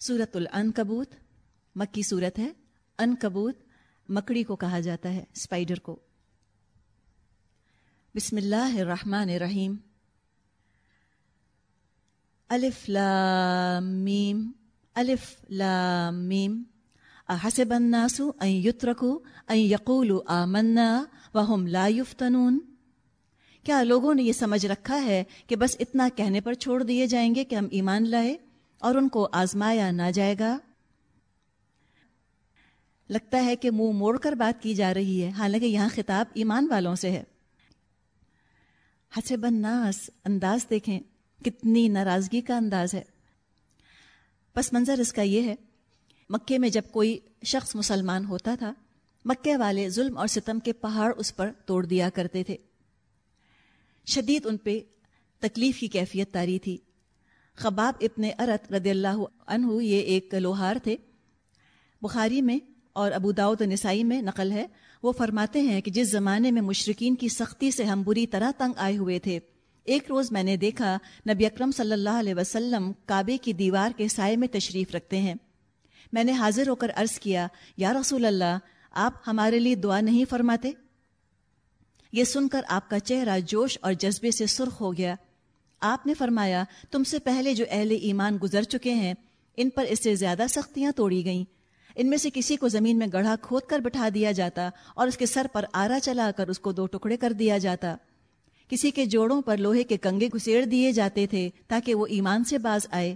سورت الن کبوت مکی صورت ہے۔ ان کبوت مکڑی کو کہا جاتا ہے اسپائڈر کو۔ بسم اللہ الرحمن الرحیم۔ الف لام میم، الف لام میم۔ احسب الناس ان یترکو ان یقولوا آمنا وهم لا یفتنون۔ کیا لوگوں نے یہ سمجھ رکھا ہے کہ بس اتنا کہنے پر چھوڑ دیے جائیں گے کہ ہم ایمان لائے؟ اور ان کو آزمایا نہ جائے گا۔ لگتا ہے کہ منہ موڑ کر بات کی جا رہی ہے۔ حالانکہ یہاں خطاب ایمان والوں سے ہے۔ حسب الناس، انداز دیکھیں۔ کتنی ناراضگی کا انداز ہے۔ پس منظر اس کا یہ ہے، مکے میں جب کوئی شخص مسلمان ہوتا تھا، مکے والے ظلم اور ستم کے پہاڑ اس پر توڑ دیا کرتے تھے۔ شدید ان پہ تکلیف کی کیفیت تاری تھی۔ خباب ابن ارت رضی اللہ عنہ یہ ایک لوہار تھے۔ بخاری میں اور ابو داود نسائی میں نقل ہے۔ وہ فرماتے ہیں کہ جس زمانے میں مشرقین کی سختی سے ہم بری طرح تنگ آئے ہوئے تھے۔ ایک روز میں نے دیکھا نبی اکرم صلی اللہ علیہ وسلم کعبے کی دیوار کے سائے میں تشریف رکھتے ہیں۔ میں نے حاضر ہو کر عرض کیا، یا رسول اللہ، آپ ہمارے لیے دعا نہیں فرماتے؟ یہ سن کر آپ کا چہرہ جوش اور جذبے سے سرخ ہو گیا۔ آپ نے فرمایا، تم سے پہلے جو اہل ایمان گزر چکے ہیں، ان پر اس سے زیادہ سختیاں توڑی گئیں۔ ان میں سے کسی کو زمین میں گڑھا کھود کر بٹھا دیا جاتا اور اس کے سر پر آرا چلا کر اس کو دو ٹکڑے کر دیا جاتا۔ کسی کے جوڑوں پر لوہے کے کنگے گھسیڑ دیے جاتے تھے تاکہ وہ ایمان سے باز آئے۔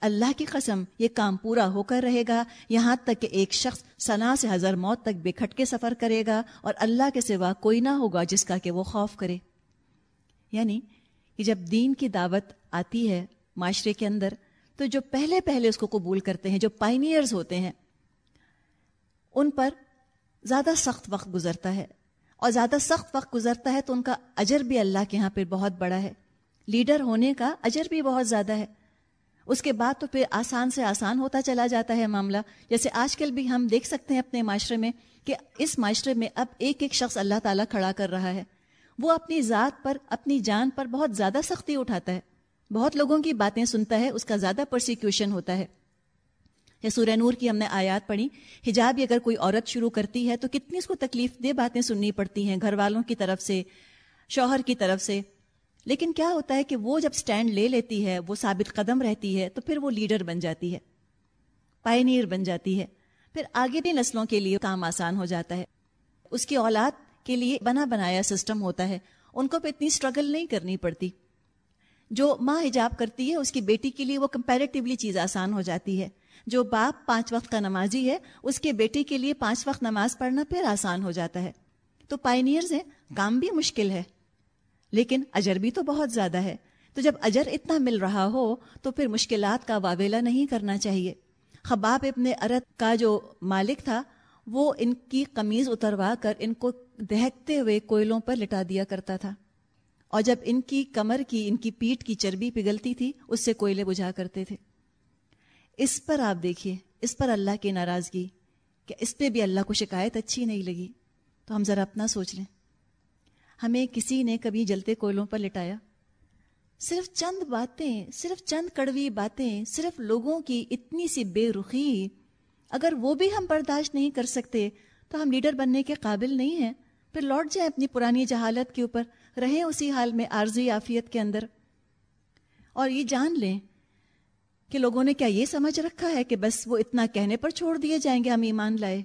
اللہ کی قسم، یہ کام پورا ہو کر رہے گا۔ یہاں تک کہ ایک شخص سنا سے ہزار موت تک بکھٹ کے سفر کرے گا اور اللہ کے سوا کوئی نہ ہوگا جس کا کہ وہ خوف کرے۔ یعنی کہ جب دین کی دعوت آتی ہے معاشرے کے اندر، تو جو پہلے پہلے اس کو قبول کرتے ہیں، جو پائنیئرز ہوتے ہیں، ان پر زیادہ سخت وقت گزرتا ہے۔ اور زیادہ سخت وقت گزرتا ہے تو ان کا اجر بھی اللہ کے یہاں پہ بہت بڑا ہے۔ لیڈر ہونے کا اجر بھی بہت زیادہ ہے۔ اس کے بعد تو پھر آسان سے آسان ہوتا چلا جاتا ہے معاملہ۔ جیسے آج کل بھی ہم دیکھ سکتے ہیں اپنے معاشرے میں کہ اس معاشرے میں اب ایک ایک شخص اللہ تعالیٰ کھڑا کر رہا ہے۔ وہ اپنی ذات پر، اپنی جان پر بہت زیادہ سختی اٹھاتا ہے۔ بہت لوگوں کی باتیں سنتا ہے، اس کا زیادہ پرسیکیوشن ہوتا ہے۔ یا سورہ نور کی ہم نے آیات پڑھی۔ حجاب اگر کوئی عورت شروع کرتی ہے تو کتنی اس کو تکلیف دہ باتیں سننی پڑتی ہیں گھر والوں کی طرف سے، شوہر کی طرف سے۔ لیکن کیا ہوتا ہے کہ وہ جب سٹینڈ لے لیتی ہے، وہ ثابت قدم رہتی ہے تو پھر وہ لیڈر بن جاتی ہے پائنیئر بن جاتی ہے۔ پھر آگے بھی نسلوں کے لیے کام آسان ہو جاتا ہے۔ اس کی اولاد کے لیے بنا بنایا سسٹم ہوتا ہے۔ ان کو پہ اتنی اسٹرگل نہیں کرنی پڑتی۔ جو ماں حجاب کرتی ہے، اس کی بیٹی کے لیے وہ کمپیریٹیولی چیز آسان ہو جاتی ہے۔ جو باپ پانچ وقت کا نمازی ہے، اس کے بیٹے کے لیے پانچ وقت نماز پڑھنا پھر آسان ہو جاتا ہے۔ تو پائنیئرز ہیں، کام بھی مشکل ہے۔ لیکن اجر بھی تو بہت زیادہ ہے۔ تو جب اجر اتنا مل رہا ہو، تو پھر مشکلات کا واویلا نہیں کرنا چاہیے۔ خباب ابن ارت کا جو مالک تھا، وہ ان کی قمیض اتروا کر ان کو دہکتے ہوئے کوئلوں پر لٹا دیا کرتا تھا۔ اور جب ان کی کمر کی، ان کی پیٹ کی چربی پگھلتی تھی، اس سے کوئلے بجھا کرتے تھے۔ اس پر آپ دیکھیے، اس پر اللہ کی ناراضگی کہ اس پہ بھی اللہ کو شکایت اچھی نہیں لگی۔ تو ہم ذرا اپنا سوچ لیں۔ ہمیں کسی نے کبھی جلتے کوئلوں پر لٹایا؟ صرف چند باتیں، صرف چند کڑوی باتیں، صرف لوگوں کی اتنی سی بے رخی۔ اگر وہ بھی ہم برداشت نہیں کر سکتے، تو ہم لیڈر بننے کے قابل نہیں ہیں۔ پھر لوٹ جائیں اپنی پرانی جہالت کے اوپر، رہیں اسی حال میں عارضی عافیت کے اندر۔ اور یہ جان لیں کہ لوگوں نے کیا یہ سمجھ رکھا ہے کہ بس وہ اتنا کہنے پر چھوڑ دیے جائیں گے ہم ایمان لائے۔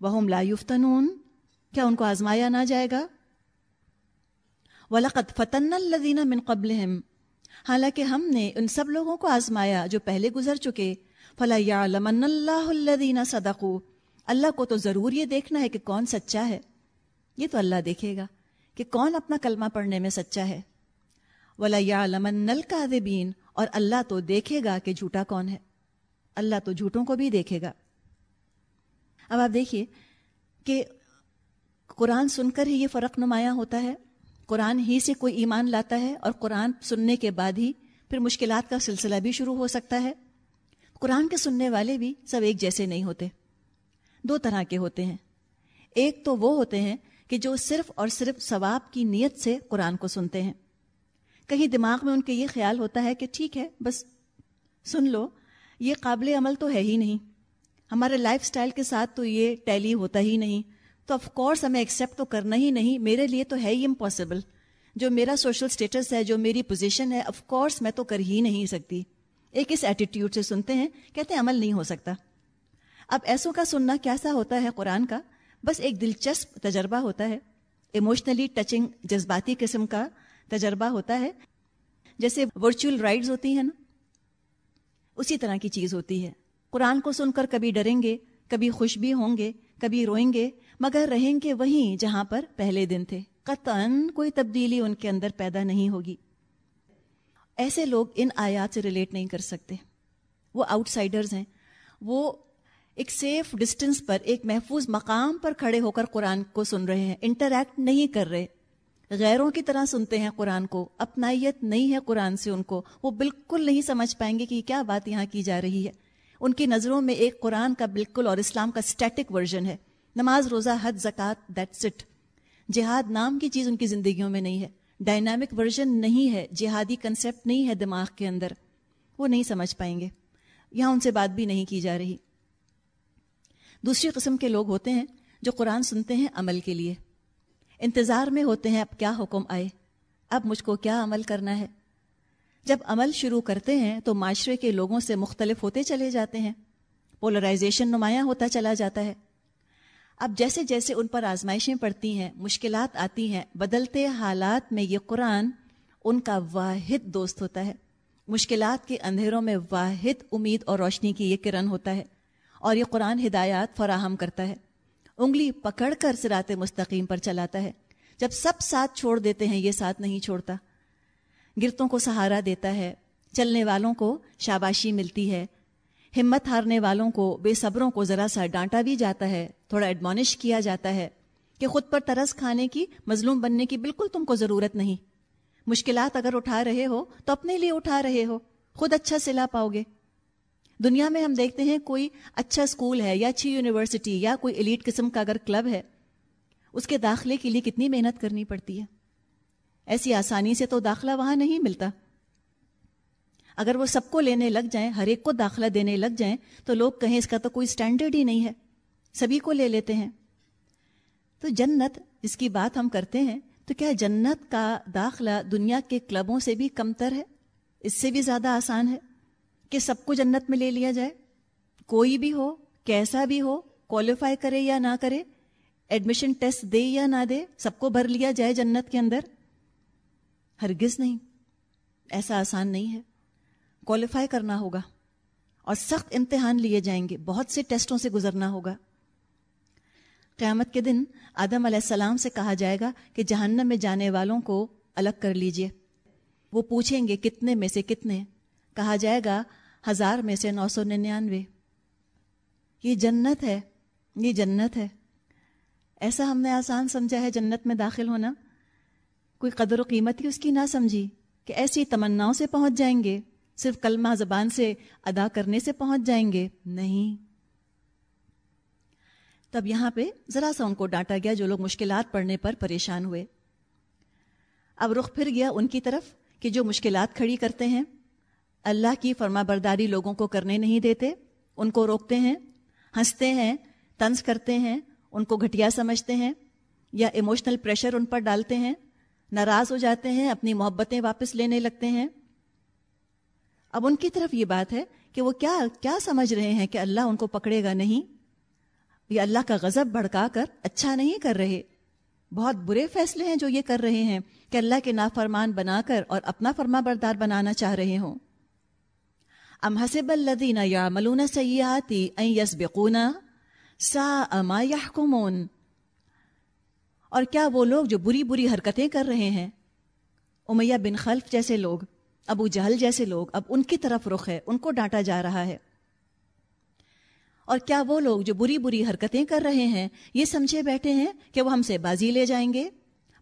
وہ لا یفتنون کیا ان کو آزمایا نہ جائے گا؟ ولاقت فتن الدینہ من قبل حالانکہ ہم نے ان سب لوگوں کو آزمایا جو پہلے گزر چکے۔ فلا یا لمن اللہ الدینہ صدقو اللہ کو تو ضرور یہ دیکھنا ہے کہ کون سچا ہے۔ یہ تو اللہ دیکھے گا کہ کون اپنا کلمہ پڑھنے میں سچا ہے۔ ولا یا لمن نل کا اور اللہ تو دیکھے گا کہ جھوٹا کون ہے۔ اللہ تو جھوٹوں کو بھی دیکھے گا۔ اب آپ دیکھیے کہ قرآن سن کر ہی یہ فرق نمایاں ہوتا ہے۔ قرآن ہی سے کوئی ایمان لاتا ہے اور قرآن سننے کے بعد ہی پھر مشکلات کا سلسلہ بھی شروع ہو سکتا ہے۔ قرآن کے سننے والے بھی سب ایک جیسے نہیں ہوتے۔ دو طرح کے ہوتے ہیں۔ ایک تو وہ ہوتے ہیں کہ جو صرف اور صرف ثواب کی نیت سے قرآن کو سنتے ہیں۔ کہیں دماغ میں ان کے یہ خیال ہوتا ہے کہ ٹھیک ہے، بس سن لو، یہ قابل عمل تو ہے ہی نہیں۔ ہمارے لائف سٹائل کے ساتھ تو یہ ٹیلی ہوتا ہی نہیں۔ تو آف کورس ہمیں ایکسیپٹ تو کرنا ہی نہیں، میرے لیے تو ہے ہی امپاسبل جو میرا سوشل اسٹیٹس ہے، جو میری پوزیشن ہے آف کورس میں تو کر ہی نہیں سکتی۔ ایک اس ایٹیٹیوڈ سے سنتے ہیں، کہتے ہیں عمل نہیں ہو سکتا۔ اب ایسوں کا سننا کیسا ہوتا ہے قرآن کا؟ بس ایک دلچسپ تجربہ ہوتا ہے۔ ایموشنلی ٹچنگ جذباتی قسم کا تجربہ ہوتا ہے۔ جیسے ورچوئل رائڈز ہوتی ہیں نا۔ اسی طرح کی چیز ہوتی ہے۔ قرآن کو سن کر کبھی ڈریں گے، کبھی خوش بھی ہوں گے، کبھی روئیں گے، مگر رہیں گے وہیں جہاں پر پہلے دن تھے۔ قطن کوئی تبدیلی ان کے اندر پیدا نہیں ہوگی۔ ایسے لوگ ان آیات سے ریلیٹ نہیں کر سکتے۔ وہ آؤٹ سائڈرز ہیں۔ وہ ایک سیف ڈسٹینس پر، ایک محفوظ مقام پر کھڑے ہو کر قرآن کو سن رہے ہیں انٹریکٹ نہیں کر رہے۔ غیروں کی طرح سنتے ہیں قرآن کو، اپنائیت نہیں ہے قرآن سے ان کو۔ وہ بالکل نہیں سمجھ پائیں گے کہ کیا بات یہاں کی جا رہی ہے۔ ان کی نظروں میں ایک قرآن کا بالکل اور اسلام کا اسٹیٹک ورژن ہے۔ نماز، روزہ حد زکوٰۃ دیٹ سٹ جہاد نام کی چیز ان کی زندگیوں میں نہیں ہے۔ ڈائنامک ورژن نہیں ہے، جہادی کنسیپٹ نہیں ہے دماغ کے اندر۔ وہ نہیں سمجھ پائیں گے۔ یہاں ان سے بات بھی نہیں کی جا رہی۔ دوسری قسم کے لوگ ہوتے ہیں جو قرآن سنتے ہیں عمل کے لیے۔ انتظار میں ہوتے ہیں اب کیا حکم آئے، اب مجھ کو کیا عمل کرنا ہے۔ جب عمل شروع کرتے ہیں تو معاشرے کے لوگوں سے مختلف ہوتے چلے جاتے ہیں پولرائزیشن نمایاں ہوتا چلا جاتا ہے۔ اب جیسے جیسے ان پر آزمائشیں پڑتی ہیں، مشکلات آتی ہیں، بدلتے حالات میں یہ قرآن ان کا واحد دوست ہوتا ہے۔ مشکلات کے اندھیروں میں واحد امید اور روشنی کی یہ کرن ہوتا ہے۔ اور یہ قرآن ہدایات فراہم کرتا ہے۔ انگلی پکڑ کر سرات مستقیم پر چلاتا ہے۔ جب سب ساتھ چھوڑ دیتے ہیں، یہ ساتھ نہیں چھوڑتا۔ گرتوں کو سہارا دیتا ہے۔ چلنے والوں کو شاباشی ملتی ہے۔ ہمت ہارنے والوں کو، بے صبروں کو ذرا سا ڈانٹا بھی جاتا ہے۔ تھوڑا ایڈمانش کیا جاتا ہے کہ خود پر ترس کھانے کی، مظلوم بننے کی بالکل تم کو ضرورت نہیں۔ مشکلات اگر اٹھا رہے ہو، تو اپنے لیے اٹھا رہے ہو۔ خود اچھا سلا پاؤ گے۔ دنیا میں ہم دیکھتے ہیں کوئی اچھا اسکول ہے یا اچھی یونیورسٹی یا کوئی ایلیٹ قسم کا اگر کلب ہے، اس کے داخلے کے لیے کتنی محنت کرنی پڑتی ہے؟ ایسی آسانی سے تو داخلہ وہاں نہیں ملتا۔ اگر وہ سب کو لینے لگ جائیں، ہر ایک کو داخلہ دینے لگ جائیں، تو لوگ کہیں اس کا تو کوئی اسٹینڈرڈ ہی نہیں ہے۔ سبھی کو لے لیتے ہیں۔ تو جنت جس کی بات ہم کرتے ہیں، تو کیا جنت کا داخلہ دنیا کے کلبوں سے بھی کمتر ہے؟ اس سے بھی زیادہ آسان ہے۔ کہ سب کو جنت میں لے لیا جائے۔ کوئی بھی ہو، کیسا بھی ہو کوالیفائی کرے یا نہ کرے ایڈمیشن ٹیسٹ دے یا نہ دے، سب کو بھر لیا جائے جنت کے اندر۔ ہرگز نہیں۔ ایسا آسان نہیں ہے۔ کوالیفائی کرنا ہوگا۔ اور سخت امتحان لیے جائیں گے۔ بہت سے ٹیسٹوں سے گزرنا ہوگا۔ قیامت کے دن آدم علیہ السلام سے کہا جائے گا کہ جہنم میں جانے والوں کو الگ کر لیجیے۔ وہ پوچھیں گے کتنے میں سے کتنے۔ کہا جائے گا، ہزار میں سے نو سو ننانوے۔ یہ جنت ہے، یہ جنت ہے۔ ایسا ہم نے آسان سمجھا ہے جنت میں داخل ہونا۔ کوئی قدر و قیمت ہی اس کی نہ سمجھی کہ ایسی تمناؤں سے پہنچ جائیں گے، صرف کلمہ زبان سے ادا کرنے سے پہنچ جائیں گے۔ نہیں۔ تب یہاں پہ ذرا سا ان کو ڈانٹا گیا جو لوگ مشکلات پڑنے پر پریشان ہوئے۔ اب رخ پھر گیا ان کی طرف کہ جو مشکلات کھڑی کرتے ہیں۔ اللہ کی فرما برداری لوگوں کو کرنے نہیں دیتے، ان کو روکتے ہیں، ہنستے ہیں، طنز کرتے ہیں، ان کو گھٹیا سمجھتے ہیں یا ایموشنل پریشر ان پر ڈالتے ہیں، ناراض ہو جاتے ہیں، اپنی محبتیں واپس لینے لگتے ہیں۔ اب ان کی طرف یہ بات ہے کہ وہ کیا کیا سمجھ رہے ہیں کہ اللہ ان کو پکڑے گا نہیں؟ یہ اللہ کا غضب بھڑکا کر اچھا نہیں کر رہے۔ بہت برے فیصلے ہیں جو یہ کر رہے ہیں کہ اللہ کے نافرمان بنا کر اور اپنا فرما بردار بنانا چاہ رہے ہوں۔ ام حسب الذین یعملون سیئاتی ان یسبقونا سا اما یحکمون اور کیا وہ لوگ جو بری بری حرکتیں کر رہے ہیں؟ امیہ بن خلف جیسے لوگ، ابو جہل جیسے لوگ، اب ان کی طرف رخ ہے، ان کو ڈانٹا جا رہا ہے۔ اور کیا وہ لوگ جو بری بری حرکتیں کر رہے ہیں، یہ سمجھے بیٹھے ہیں کہ وہ ہم سے بازی لے جائیں گے؟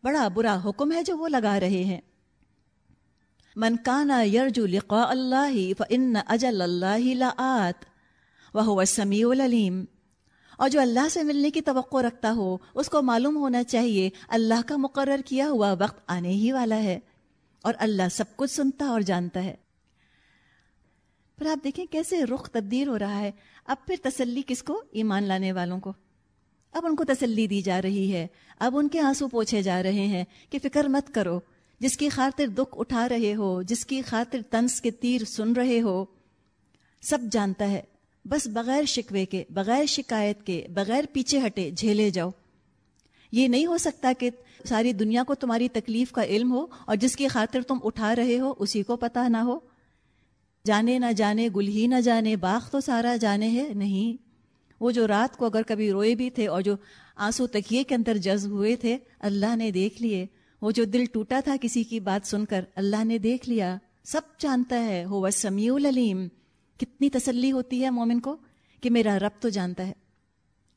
بڑا برا حکم ہے جو وہ لگا رہے ہیں۔ من کانا یرجو لقاء اللہ فإن اجل اللہ لآت وهو السمیع العلیم۔ اور جو اللہ سے ملنے کی توقع رکھتا ہو، اس کو معلوم ہونا چاہیے، اللہ کا مقرر کیا ہوا وقت آنے ہی والا ہے۔ اور اللہ سب کچھ سنتا اور جانتا ہے۔ پر آپ دیکھیں کیسے رخ تبدیل ہو رہا ہے۔ اب پھر تسلی کس کو؟ ایمان لانے والوں کو۔ اب ان کو تسلی دی جا رہی ہے۔ اب ان کے آنسو پوچھے جا رہے ہیں کہ فکر مت کرو۔ جس کی خاطر دکھ اٹھا رہے ہو، جس کی خاطر تنس کے تیر سن رہے ہو، سب جانتا ہے، بس بغیر شکوے کے، بغیر شکایت کے، بغیر پیچھے ہٹے جھیلے جاؤ۔ یہ نہیں ہو سکتا کہ ساری دنیا کو تمہاری تکلیف کا علم ہو اور جس کی خاطر تم اٹھا رہے ہو، اسی کو پتہ نہ ہو۔ جانے نہ جانے، گل ہی نہ جانے، باغ تو سارا جانے ہے، نہیں۔ وہ جو رات کو اگر کبھی روئے بھی تھے اور جو آنسو تکیے کے اندر جذب ہوئے تھے، اللہ نے دیکھ لیے۔ وہ جو دل ٹوٹا تھا کسی کی بات سن کر اللہ نے دیکھ لیا، سب جانتا ہے وہ سمیع العلیم۔ کتنی تسلی ہوتی ہے مومن کو کہ میرا رب تو جانتا ہے۔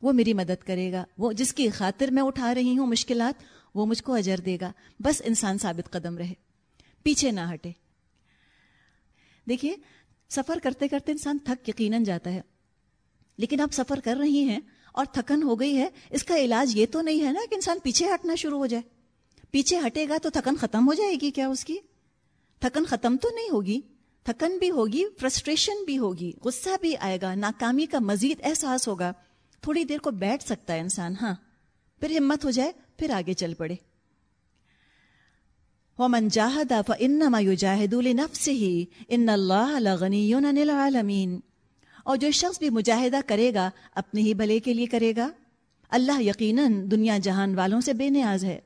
وہ میری مدد کرے گا، وہ جس کی خاطر میں اٹھا رہی ہوں مشکلات، وہ مجھ کو اجر دے گا۔ بس انسان ثابت قدم رہے۔ پیچھے نہ ہٹے۔ دیکھیے، سفر کرتے کرتے انسان تھک یقیناً جاتا ہے۔ لیکن آپ سفر کر رہی ہیں اور تھکن ہو گئی ہے، اس کا علاج یہ تو نہیں ہے نا کہ انسان پیچھے ہٹنا شروع ہو جائے۔ پیچھے ہٹے گا تو تھکن ختم ہو جائے گی کیا اس کی؟ تھکن ختم تو نہیں ہوگی، تھکن بھی ہوگی فرسٹریشن بھی ہوگی، غصہ بھی آئے گا، ناکامی کا مزید احساس ہوگا۔ تھوڑی دیر کو بیٹھ سکتا ہے انسان ہاں پھر ہمت ہو جائے، پھر آگے چل پڑے۔ ومن جاہد فانما يجاهد لنفسه ان الله لغني عن اور جو شخص بھی مجاہدہ کرے گا، اپنے ہی بھلے کے لیے کرے گا۔ اللہ یقیناً دنیا جہان والوں سے بے نیاز ہے۔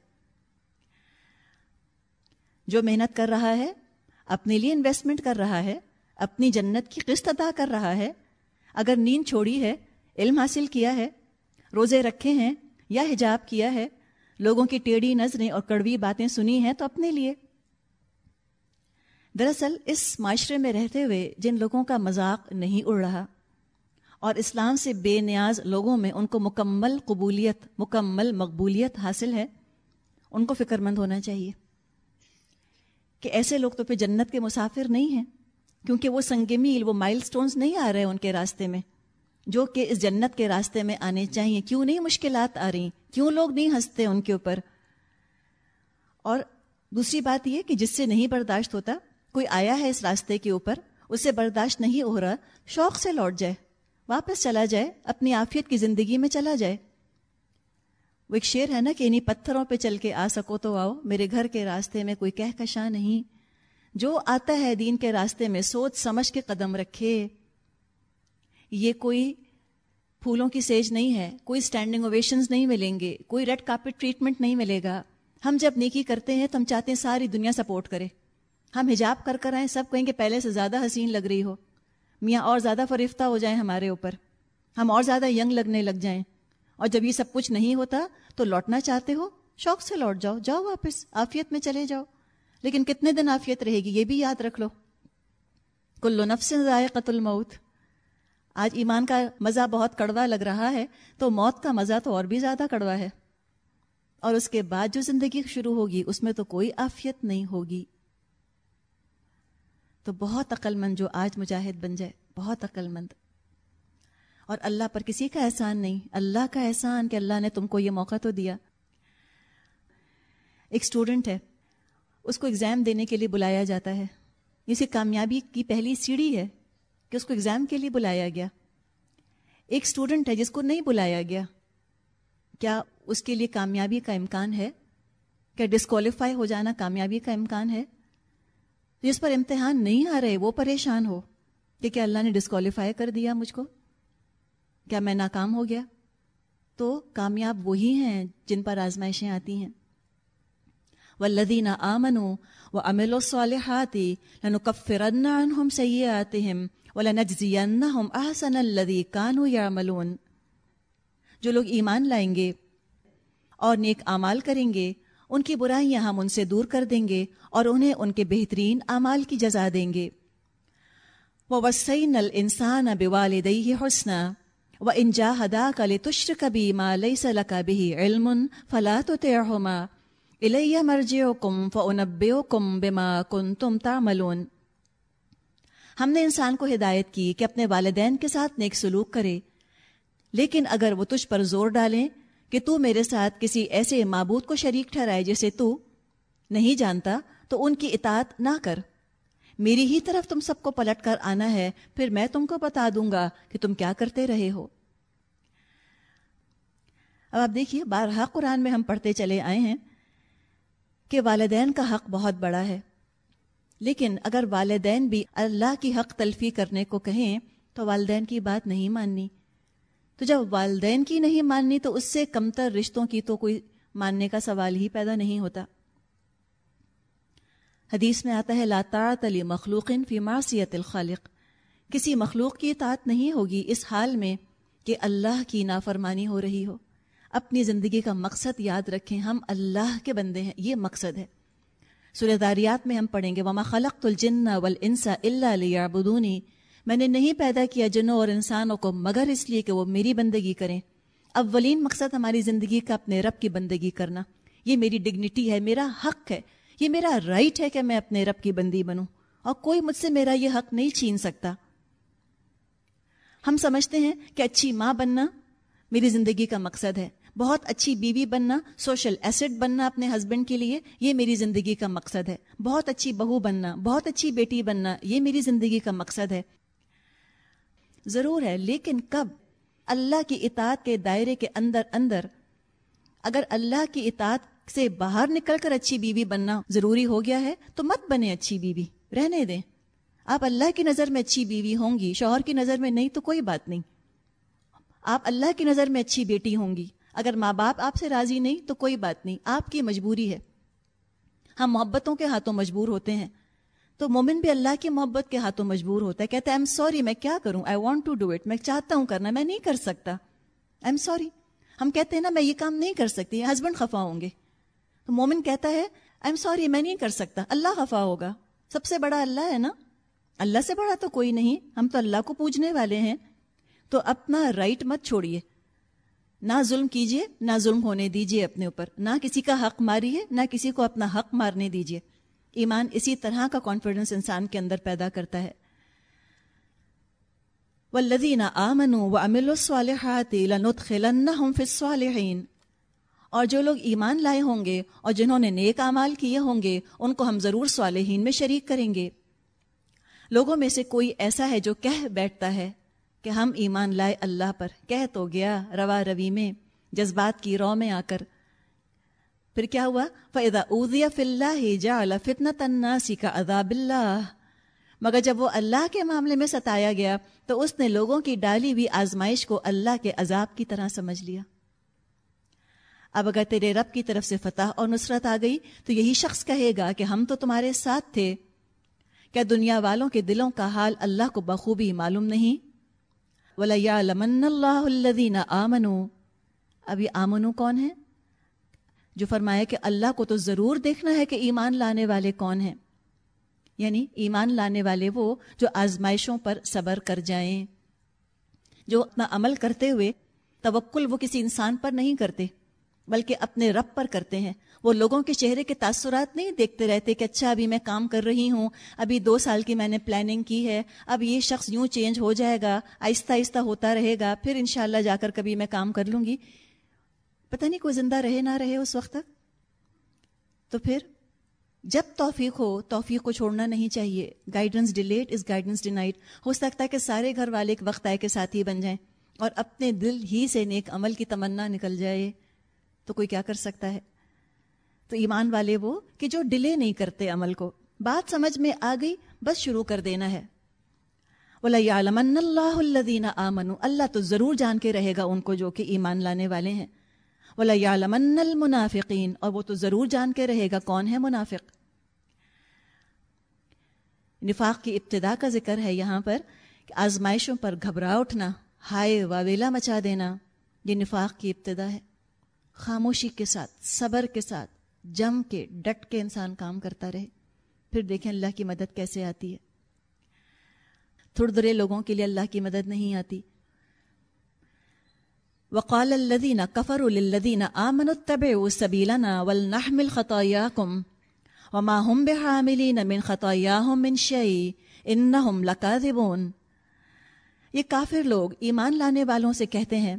جو محنت کر رہا ہے، اپنے لیے انویسٹمنٹ کر رہا ہے، اپنی جنت کی قسط ادا کر رہا ہے۔ اگر نیند چھوڑی ہے، علم حاصل کیا ہے، روزے رکھے ہیں یا حجاب کیا ہے، لوگوں کی ٹیڑھی نظریں اور کڑوی باتیں سنی ہیں تو اپنے لیے۔ دراصل، اس معاشرے میں رہتے ہوئے جن لوگوں کا مذاق نہیں اڑ رہا اور اسلام سے بے نیاز لوگوں میں ان کو مکمل قبولیت، مکمل مقبولیت حاصل ہے، ان کو فکر مند ہونا چاہیے۔ کہ ایسے لوگ تو پھر جنت کے مسافر نہیں ہیں، کیونکہ وہ سنگ میل وہ مائل سٹونز نہیں آ رہے ان کے راستے میں، جو کہ اس جنت کے راستے میں آنے چاہیے کیوں نہیں مشکلات آ رہی؟ کیوں لوگ نہیں ہنستے ان کے اوپر؟ اور دوسری بات یہ کہ جس سے نہیں برداشت ہوتا، کوئی آیا ہے اس راستے کے اوپر اسے برداشت نہیں ہو رہا، شوق سے لوٹ جائے، واپس چلا جائے، اپنی آفیت کی زندگی میں چلا جائے۔ وہ ایک شعر ہے نا کہ انہیں پتھروں پہ چل کے آ سکو تو آؤ، میرے گھر کے راستے میں کوئی کہکشاں نہیں۔ جو آتا ہے دین کے راستے میں، سوچ سمجھ کے قدم رکھے۔ یہ کوئی پھولوں کی سیج نہیں ہے، کوئی اسٹینڈنگ اویشنز نہیں ملیں گے، کوئی ریڈ کارپٹ ٹریٹمنٹ نہیں ملے گا۔ ہم جب نیکی کرتے ہیں، تو ہم چاہتے ہیں ساری دنیا سپورٹ کرے۔ ہم حجاب کر کر آئیں، سب کہیں کہ پہلے سے زیادہ حسین لگ رہی ہو۔ میاں اور زیادہ فرفتہ ہو جائیں ہمارے اوپر۔ ہم اور زیادہ ینگ لگنے لگ جائیں۔ اور جب یہ سب کچھ نہیں ہوتا تو لوٹنا چاہتے ہو؟ شوق سے لوٹ جاؤ جاؤ واپس آفیت میں چلے جاؤ۔ لیکن کتنے دن آفیت رہے گی یہ بھی یاد رکھ لو۔ کلو نفس ذائقۃ الموت۔ آج ایمان کا مزہ بہت کڑوا لگ رہا ہے، تو موت کا مزہ تو اور بھی زیادہ کڑوا ہے۔ اور اس کے بعد جو زندگی شروع ہوگی، اس میں تو کوئی آفیت نہیں ہوگی۔ تو بہت عقل مند جو آج مجاہد بن جائے، بہت عقل مند اور اللہ پر کسی کا احسان نہیں۔ اللہ کا احسان کہ اللہ نے تم کو یہ موقع تو دیا۔ ایک اسٹوڈنٹ ہے۔ اس کو ایگزام دینے کے لیے بلایا جاتا ہے۔ اسے کامیابی کی پہلی سیڑھی ہے کہ اس کو ایگزام کے لیے بلایا گیا۔ ایک اسٹوڈنٹ ہے جس کو نہیں بلایا گیا۔ کیا اس کے لیے کامیابی کا امکان ہے؟ کیا ڈسکوالیفائی ہو جانا کامیابی کا امکان ہے؟ جس پر امتحان نہیں آ رہے، وہ پریشان ہو کہ کیا اللہ نے ڈسکوالیفائی کر دیا مجھ کو؟ کیا میں ناکام ہو گیا؟ تو کامیاب وہی ہیں جن پر آزمائشیں آتی ہیں۔ و لدینہ آمن و امل و صالحاتی لنکفرن عنہم سیئاتہم وَلَنَجْزِيَنَّهُمْ أَحْسَنَ الَّذِي كَانُوا يَعْمَلُونَ۔ جو لوگ ایمان لائیں گے اور نیک اعمال کریں گے، ان کی برائیاں ہم ان سے دور کر دیں گے اور انہیں ان کے بہترین اعمال کی جزا دیں گے۔ وہ وسعین الانسان وَوَسَّيْنَ الْإِنسَانَ بِوَالِدَيْهِ حُسْنًا وَإِنْ جَاهَدَاكَ لِتُشْرِكَ بِي مَا لَيْسَ لَكَ بِهِ عِلْمٌ فَلَا تُطِعْهُمَا إِلَيَّ مَرْجِعُكُمْ فَأُنَبِّئُكُمْ بِمَا كُنْتُمْ تَعْمَلُونَ۔ ہم نے انسان کو ہدایت کی کہ اپنے والدین کے ساتھ نیک سلوک کرے۔ لیکن اگر وہ تجھ پر زور ڈالیں کہ تو میرے ساتھ کسی ایسے معبود کو شریک ٹھہرائے جسے تو نہیں جانتا، تو ان کی اطاعت نہ کر۔ میری ہی طرف تم سب کو پلٹ کر آنا ہے، پھر میں تم کو بتا دوں گا کہ تم کیا کرتے رہے ہو۔ اب آپ دیکھیے، بارہا قرآن میں ہم پڑھتے چلے آئے ہیں کہ والدین کا حق بہت بڑا ہے۔ لیکن اگر والدین بھی اللہ کی حق تلفی کرنے کو کہیں، تو والدین کی بات نہیں ماننی۔ تو جب والدین کی نہیں ماننی، تو اس سے کمتر رشتوں کی تو کوئی ماننے کا سوال ہی پیدا نہیں ہوتا۔ حدیث میں آتا ہے لاطاط علی مخلوق فی معصیت الخالق۔ کسی مخلوق کی اطاعت نہیں ہوگی اس حال میں کہ اللہ کی نافرمانی ہو رہی ہو۔ اپنی زندگی کا مقصد یاد رکھیں، ہم اللہ کے بندے ہیں، یہ مقصد ہے۔ سورہ داریات میں ہم پڑھیں گے، وما خلق الجن والانس الا ليعبدوني میں نے نہیں پیدا کیا جنوں اور انسانوں کو، مگر اس لیے کہ وہ میری بندگی کریں۔ اولین مقصد ہماری زندگی کا اپنے رب کی بندگی کرنا۔ یہ میری ڈگنیٹی ہے، میرا حق ہے۔ یہ میرا رائٹ ہے کہ میں اپنے رب کی بندی بنوں اور کوئی مجھ سے میرا یہ حق نہیں چھین سکتا۔ ہم سمجھتے ہیں کہ اچھی ماں بننا میری زندگی کا مقصد ہے۔ بہت اچھی بیوی بننا، سوشل ایسٹ بننا اپنے ہسبینڈ کے لیے، یہ میری زندگی کا مقصد ہے۔ بہت اچھی بہو بننا، بہت اچھی بیٹی بننا، یہ میری زندگی کا مقصد ہے۔ ضرور ہے، لیکن کب؟ اللہ کی اطاعت کے دائرے کے اندر اندر، اگر اللہ کی اطاعت سے باہر نکل کر اچھی بیوی بننا ضروری ہو گیا ہے، تو مت بنے اچھی بیوی، رہنے دیں۔ آپ اللہ کی نظر میں اچھی بیوی ہوں گی، شوہر کی نظر میں نہیں تو کوئی بات نہیں۔ آپ اللہ کی نظر میں اچھی بیٹی ہوں گی۔ اگر ماں باپ آپ سے راضی نہیں تو کوئی بات نہیں، آپ کی مجبوری ہے۔ ہم محبتوں کے ہاتھوں مجبور ہوتے ہیں۔ تو مومن بھی اللہ کی محبت کے ہاتھوں مجبور ہوتا ہے، کہتا ہے ایم سوری میں کیا کروں؟ I want to do it میں چاہتا ہوں کرنا، میں نہیں کر سکتا۔ آئی ایم سوری ہم کہتے ہیں نا، میں یہ کام نہیں کر سکتی ہسبینڈ خفا ہوں گے۔ تو مومن کہتا ہے آئی ایم سوری میں نہیں کر سکتا، اللہ خفا ہوگا. سب سے بڑا اللہ ہے نا؟ اللہ سے بڑا تو کوئی نہیں، ہم تو اللہ کو پوجنے والے ہیں۔ تو اپنا رائٹ مت چھوڑیے۔ نہ ظلم کیجیے، نہ ظلم ہونے دیجیے اپنے اوپر۔ نہ کسی کا حق ماریے، نہ کسی کو اپنا حق مارنے دیجیے۔ ایمان اسی طرح کا کانفیڈنس انسان کے اندر پیدا کرتا ہے۔ والذین آمنوا وعملوا الصالحات لندخلنہم فی الصالحین اور جو لوگ ایمان لائے ہوں گے اور جنہوں نے نیک اعمال کیے ہوں گے، ان کو ہم ضرور صالحین میں شریک کریں گے۔ لوگوں میں سے کوئی ایسا ہے جو کہہ بیٹھتا ہے کہ ہم ایمان لائے اللہ پر، کہہ تو گیا روا روی میں، جذبات کی رو میں آ کر۔ پھر کیا ہوا؟ فیدا ادیا فلّہ جا فتنا تناسی کا اداب اللہ مگر جب وہ اللہ کے معاملے میں ستایا گیا، تو اس نے لوگوں کی ڈالی ہوئی آزمائش کو اللہ کے عذاب کی طرح سمجھ لیا۔ اب اگر تیرے رب کی طرف سے فتح اور نصرت آ گئی، تو یہی شخص کہے گا کہ ہم تو تمہارے ساتھ تھے۔ کیا دنیا والوں کے دلوں کا حال اللہ کو بخوبی معلوم نہیں؟ ولا لمن اللہ الدین آمنو اب یہ آمنو کون ہے جو فرمایا کہ اللہ کو تو ضرور دیکھنا ہے کہ ایمان لانے والے کون ہیں۔ یعنی ایمان لانے والے وہ جو آزمائشوں پر صبر کر جائیں۔ جو اپنا عمل کرتے ہوئے توکل وہ کسی انسان پر نہیں کرتے۔ بلکہ اپنے رب پر کرتے ہیں۔ وہ لوگوں کے چہرے کے تاثرات نہیں دیکھتے رہتے کہ اچھا ابھی میں کام کر رہی ہوں، ابھی دو سال کی میں نے پلاننگ کی ہے، اب یہ شخص یوں چینج ہو جائے گا، آہستہ آہستہ ہوتا رہے گا، پھر انشاءاللہ جا کر کبھی میں کام کر لوں گی۔ پتہ نہیں کوئی زندہ رہے، نہ رہے اس وقت تک۔ تو پھر جب توفیق ہو، توفیق کو چھوڑنا نہیں چاہیے۔ Guidance delayed is guidance denied ہو سکتا ہے کہ سارے گھر والے ایک وقت آئے کے ساتھی بن جائیں اور اپنے دل ہی سے نیک عمل کی تمنا نکل جائے۔ تو کوئی کیا کر سکتا ہے؟ تو ایمان والے وہ کہ جو ڈیلے نہیں کرتے عمل کو۔ بات سمجھ میں آ گئی، بس شروع کر دینا ہے۔ اللہ الدین آمن اللہ تو ضرور جان کے رہے گا ان کو جو کہ ایمان لانے والے ہیں۔ ولا المنافقین اور وہ تو ضرور جان کے رہے گا کون ہے منافق۔ نفاق کی ابتدا کا ذکر ہے یہاں پر کہ آزمائشوں پر گھبرا اٹھنا، ہائے واویلا مچا دینا، یہ نفاق کی ابتدا ہے۔ خاموشی کے ساتھ، صبر کے ساتھ، جم کے، ڈٹ کے انسان کام کرتا رہے۔ پھر دیکھیں اللہ کی مدد کیسے آتی ہے۔ تھوڑے درے لوگوں کے لیے اللہ کی مدد نہیں آتی۔ وقال الذين كفروا للذين آمنوا اتبعوا سبيلنا ولنحمل خطاياكم وما هم بحاملين من خطاياهم من شيء انهم لكاذبون یہ کافر لوگ ایمان لانے والوں سے کہتے ہیں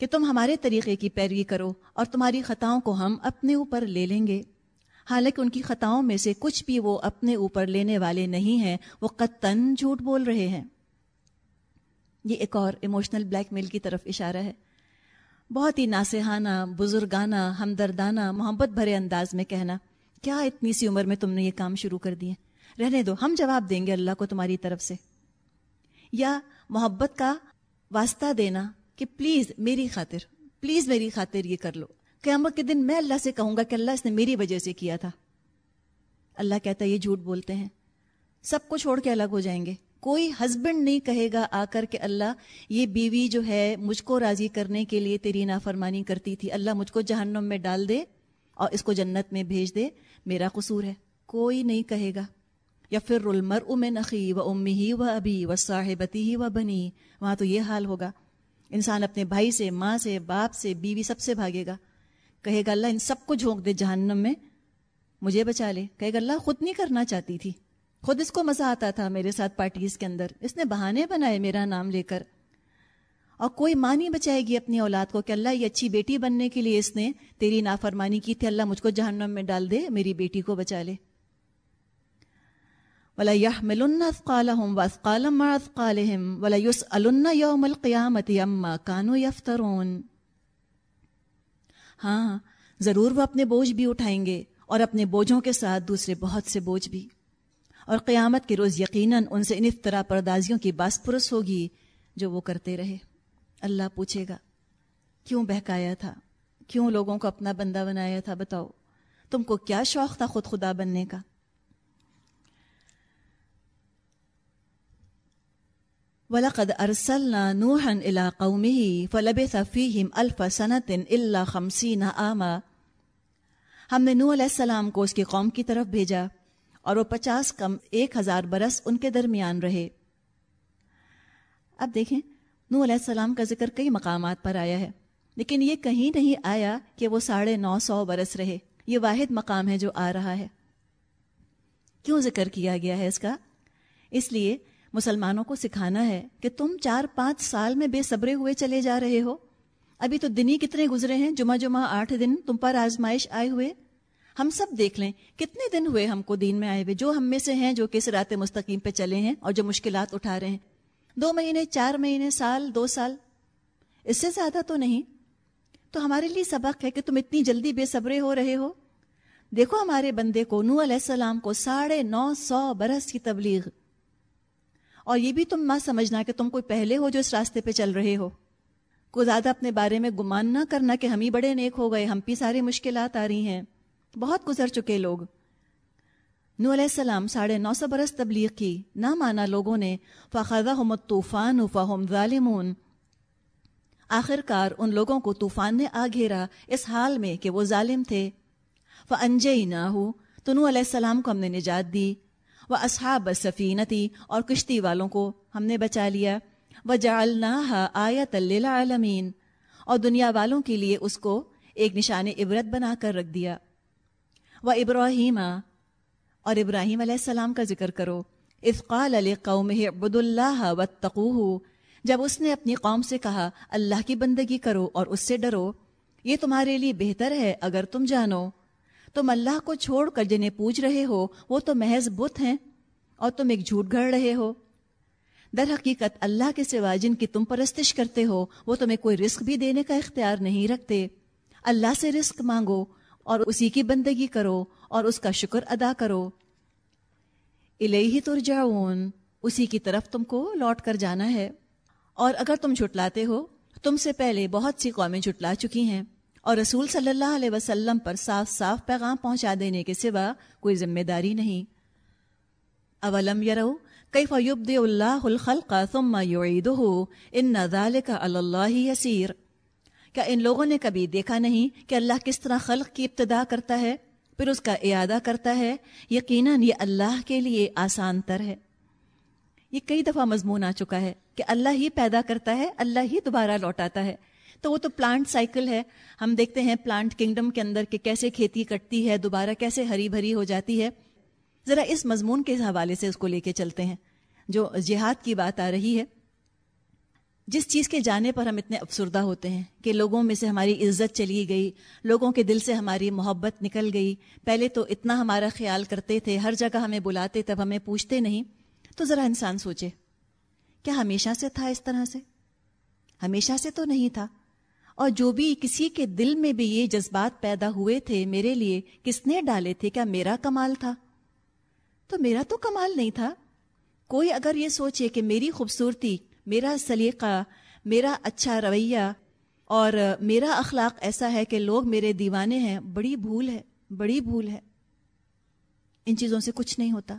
کہ تم ہمارے طریقے کی پیروی کرو اور تمہاری خطاؤں کو ہم اپنے اوپر لے لیں گے۔ حالانکہ ان کی خطاؤں میں سے کچھ بھی وہ اپنے اوپر لینے والے نہیں ہیں، وہ قطن جھوٹ بول رہے ہیں۔ یہ ایک اور ایموشنل بلیک میل کی طرف اشارہ ہے۔ بہت ہی ناسحانہ بزرگانہ، ہمدردانہ، محبت بھرے انداز میں کہنا، کیا اتنی سی عمر میں تم نے یہ کام شروع کر دیے؟ رہنے دو، ہم جواب دیں گے اللہ کو تمہاری طرف سے۔ یا محبت کا واسطہ دینا کہ پلیز میری خاطر پلیز میری خاطر یہ کر لو۔ قیامت کے دن میں اللہ سے کہوں گا کہ اللہ اس نے میری وجہ سے کیا تھا۔ اللہ کہتا ہے یہ جھوٹ بولتے ہیں۔ سب کو چھوڑ کے الگ ہو جائیں گے۔ کوئی ہسبینڈ نہیں کہے گا آ کر کے اللہ یہ بیوی جو ہے مجھ کو راضی کرنے کے لیے تیری نافرمانی کرتی تھی، اللہ مجھ کو جہنم میں ڈال دے اور اس کو جنت میں بھیج دے۔ میرا قصور ہے۔ کوئی نہیں کہے گا۔ یا پھر رلمر ام نقی و امی ہی و ابھی و صاحبتی ہی و بنی وہاں تو یہ حال ہوگا۔ انسان اپنے بھائی سے، ماں سے، باپ سے، بیوی سب سے بھاگے گا۔ کہے گا، اللہ ان سب کو جھونک دے جہنم میں، مجھے بچا لے۔ کہے گا، اللہ خود نہیں کرنا چاہتی تھی۔ خود اس کو مزہ آتا تھا میرے ساتھ پارٹیز کے اندر۔ اس نے بہانے بنائے میرا نام لے کر۔ اور کوئی ماں نہیں بچائے گی اپنی اولاد کو کہ اللہ یہ اچھی بیٹی بننے کے لیے اس نے تیری نافرمانی کی تھی، اللہ مجھ کو جہنم میں ڈال دے، میری بیٹی کو بچا لے۔ ولا ولا کانو یفترون ہاں ضرور وہ اپنے بوجھ بھی اٹھائیں گے اور اپنے بوجھوں کے ساتھ دوسرے بہت سے بوجھ بھی۔ اور قیامت کے روز یقیناً ان سے ان افطرا پردازیوں کی باس پرس ہوگی جو وہ کرتے رہے۔ اللہ پوچھے گا، کیوں بہکایا تھا؟ کیوں لوگوں کو اپنا بندہ بنایا تھا؟ بتاؤ، تم کو کیا شوق تھا خود خدا بننے کا؟ وَلَقَدْ أَرْسَلْنَا نُوحًا إِلَىٰ قَوْمِهِ فَلَبِثَ فِيهِمْ أَلْفَ سَنَةٍ إِلَّا خَمْسِينَ آمَا ہم نے نوح علیہ السلام کو اس کی قوم کی طرف بھیجا اور وہ پچاس کم ایک ہزار برس ان کے درمیان رہے۔ اب دیکھیں نو علیہ السلام کا ذکر کئی مقامات پر آیا ہے، لیکن یہ کہیں نہیں آیا کہ وہ ساڑھے نو سو برس رہے۔ یہ واحد مقام ہے جو آ رہا ہے۔ کیوں ذکر کیا گیا ہے اس کا؟ اس لیے مسلمانوں کو سکھانا ہے کہ تم چار پانچ سال میں بے صبرے ہوئے چلے جا رہے ہو۔ ابھی تو دن ہی کتنے گزرے ہیں، جمعہ جمعہ آٹھ دن تم پر آزمائش آئے ہوئے۔ ہم سب دیکھ لیں کتنے دن ہوئے ہم کو دین میں آئے ہوئے، جو ہم میں سے ہیں جو کس رات مستقیم پہ چلے ہیں اور جو مشکلات اٹھا رہے ہیں۔ دو مہینے، چار مہینے، سال، دو سال۔ اس سے زیادہ تو نہیں۔ تو ہمارے لیے سبق ہے کہ تم اتنی جلدی بے صبرے ہو رہے ہو۔ دیکھو ہمارے بندے کو نو علیہ السلام کو ساڑھے نو سو برس کی تبلیغ۔ اور یہ بھی تم نہ سمجھنا کہ تم کوئی پہلے ہو جو اس راستے پہ چل رہے ہو۔ کو زیادہ اپنے بارے میں گمان نہ کرنا کہ ہم ہی بڑے نیک ہو گئے، ہم بھی ساری مشکلات آ رہی ہیں۔ بہت گزر چکے لوگ۔ نو علیہ السلام ساڑھے نو سو برس تبلیغ کی، نہ مانا لوگوں نے۔ فخذہ طوفان فہم ظالمون۔ آخر کار ان لوگوں کو طوفان نے آ گھیرا اس حال میں کہ وہ ظالم تھے۔ وہ انجئی نہ ہو تو نو علیہ السلام کو ہم نے نجات دی۔ وہ اصحاب سفینتی اور کشتی والوں کو ہم نے بچا لیا۔ وہ جالنا آیت للعالمین، اور دنیا والوں کے لیے اس کو ایک نشان عبرت بنا کر رکھ دیا۔ و ابراہیم اور ابراہیم علیہ السلام کا ذکر کرو۔ افقال علیہ قوم عبد اللہ و تقوہ جب اس نے اپنی قوم سے کہا، اللہ کی بندگی کرو اور اس سے ڈرو، یہ تمہارے لیے بہتر ہے اگر تم جانو۔ تم اللہ کو چھوڑ کر جنہیں پوچھ رہے ہو، وہ تو محض بت ہیں، اور تم ایک جھوٹ گھڑ رہے ہو۔ در حقیقت اللہ کے سوا جن کی تم پرستش کرتے ہو، وہ تمہیں کوئی رزق بھی دینے کا اختیار نہیں رکھتے۔ اللہ سے رزق مانگو اور اسی کی بندگی کرو اور اس کا شکر ادا کرو۔ الہی ترجعون، اسی کی طرف تم کو لوٹ کر جانا ہے۔ اور اگر تم جھٹلاتے ہو، تم سے پہلے بہت سی قومیں جھٹلا چکی ہیں۔ اور رسول صلی اللہ علیہ وسلم پر صاف صاف پیغام پہنچا دینے کے سوا کوئی ذمہ داری نہیں۔ اولم یرو کیف یبدی اللہ الخلق ثم یعیدہ ان ذالک علی اللہ یسیر۔ کیا ان لوگوں نے کبھی دیکھا نہیں کہ اللہ کس طرح خلق کی ابتدا کرتا ہے، پھر اس کا اعادہ کرتا ہے؟ یقیناً یہ اللہ کے لیے آسان تر ہے۔ یہ کئی دفعہ مضمون آ چکا ہے کہ اللہ ہی پیدا کرتا ہے، اللہ ہی دوبارہ لوٹاتا ہے۔ تو وہ تو پلانٹ سائیکل ہے۔ ہم دیکھتے ہیں پلانٹ کنگڈم کے اندر کہ کیسے کھیتی کٹتی ہے، دوبارہ کیسے ہری بھری ہو جاتی ہے۔ ذرا اس مضمون کے حوالے سے اس کو لے کے چلتے ہیں۔ جو جہاد کی بات آ رہی ہے، جس چیز کے جانے پر ہم اتنے افسردہ ہوتے ہیں کہ لوگوں میں سے ہماری عزت چلی گئی، لوگوں کے دل سے ہماری محبت نکل گئی۔ پہلے تو اتنا ہمارا خیال کرتے تھے، ہر جگہ ہمیں بلاتے، تب ہمیں پوچھتے نہیں۔ تو ذرا انسان سوچے، کیا ہمیشہ سے تھا اس طرح سے؟ ہمیشہ سے تو نہیں تھا۔ اور جو بھی کسی کے دل میں بھی یہ جذبات پیدا ہوئے تھے میرے لیے، کس نے ڈالے تھے؟ کیا میرا کمال تھا؟ تو میرا تو کمال نہیں تھا۔ کوئی اگر یہ سوچے کہ میری خوبصورتی، میرا سلیقہ، میرا اچھا رویہ اور میرا اخلاق ایسا ہے کہ لوگ میرے دیوانے ہیں، بڑی بھول ہے، بڑی بھول ہے۔ ان چیزوں سے کچھ نہیں ہوتا۔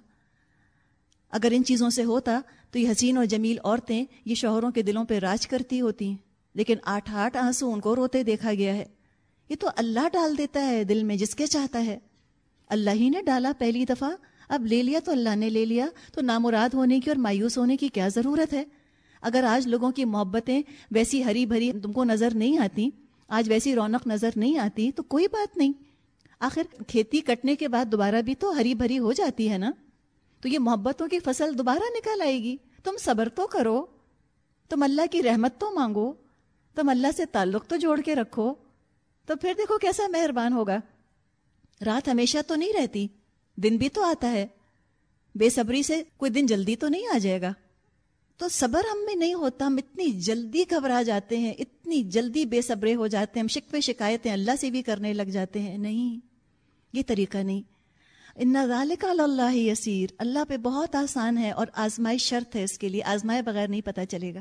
اگر ان چیزوں سے ہوتا تو یہ حسین اور جمیل عورتیں یہ شوہروں کے دلوں پہ راج کرتی ہوتی۔ ہیں لیکن آٹھ آٹھ آنسو ان کو روتے دیکھا گیا ہے۔ یہ تو اللہ ڈال دیتا ہے دل میں جس کے چاہتا ہے۔ اللہ ہی نے ڈالا پہلی دفعہ۔ اب لے لیا تو اللہ نے لے لیا۔ تو نامراد ہونے کی اور مایوس ہونے کی کیا ضرورت ہے؟ اگر آج لوگوں کی محبتیں ویسی ہری بھری تم کو نظر نہیں آتی، آج ویسی رونق نظر نہیں آتی، تو کوئی بات نہیں۔ آخر کھیتی کٹنے کے بعد دوبارہ بھی تو ہری بھری ہو جاتی ہے نا؟ تو یہ محبتوں کی فصل دوبارہ نکل آئے گی۔ تم صبر تو کرو۔ تم اللہ کی رحمت تو مانگو۔ تم اللہ سے تعلق تو جوڑ کے رکھو، تو پھر دیکھو کیسا مہربان ہوگا۔ رات ہمیشہ تو نہیں رہتی، دن بھی تو آتا ہے۔ بے صبری سے کوئی دن جلدی تو نہیں آ جائے گا۔ تو صبر ہم میں نہیں ہوتا، ہم اتنی جلدی گھبرا جاتے ہیں، اتنی جلدی بے صبرے ہو جاتے ہیں، ہم شکوے شکایتیں اللہ سے بھی کرنے لگ جاتے ہیں۔ نہیں، یہ طریقہ نہیں۔ ان ذالک اللہ یسیر، اللہ پہ بہت آسان ہے اور آزمائی شرط ہے اس کے لیے، آزمائے بغیر نہیں پتہ چلے گا۔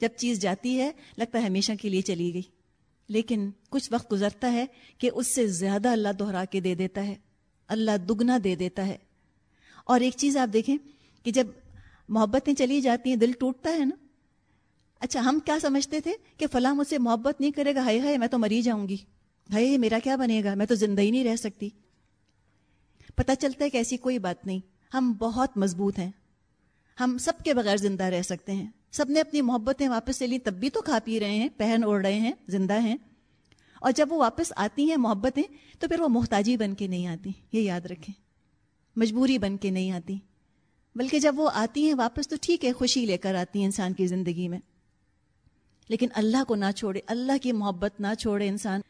جب چیز جاتی ہے، لگتا ہے ہمیشہ کے لیے چلی گئی۔ لیکن کچھ وقت گزرتا ہے کہ اس سے زیادہ اللہ دہرا کے دے دیتا ہے، اللہ دگنا دے دیتا ہے۔ اور ایک چیز آپ دیکھیں کہ جب محبتیں چلی جاتی ہیں، دل ٹوٹتا ہے نا۔ اچھا ہم کیا سمجھتے تھے کہ فلاں مجھ سے محبت نہیں کرے گا، ہائے ہائے، میں تو مری جاؤں گی۔ ہائے میرا کیا بنے گا؟ میں تو زندہ ہی نہیں رہ سکتی۔ پتہ چلتا ہے کہ ایسی کوئی بات نہیں۔ ہم بہت مضبوط ہیں۔ ہم سب کے بغیر زندہ رہ سکتے ہیں۔ سب نے اپنی محبتیں واپس لے لی تب بھی تو کھا پی رہے ہیں، پہن اوڑھ رہے ہیں، زندہ ہیں۔ اور جب وہ واپس آتی ہیں محبتیں، تو پھر وہ محتاجی بن کے نہیں آتی، یہ یاد رکھیں۔ مجبوری بن کے نہیں آتی۔ بلکہ جب وہ آتی ہیں واپس، تو ٹھیک ہے، خوشی لے کر آتی ہیں انسان کی زندگی میں۔ لیکن اللہ کو نہ چھوڑے، اللہ کی محبت نہ چھوڑے انسان۔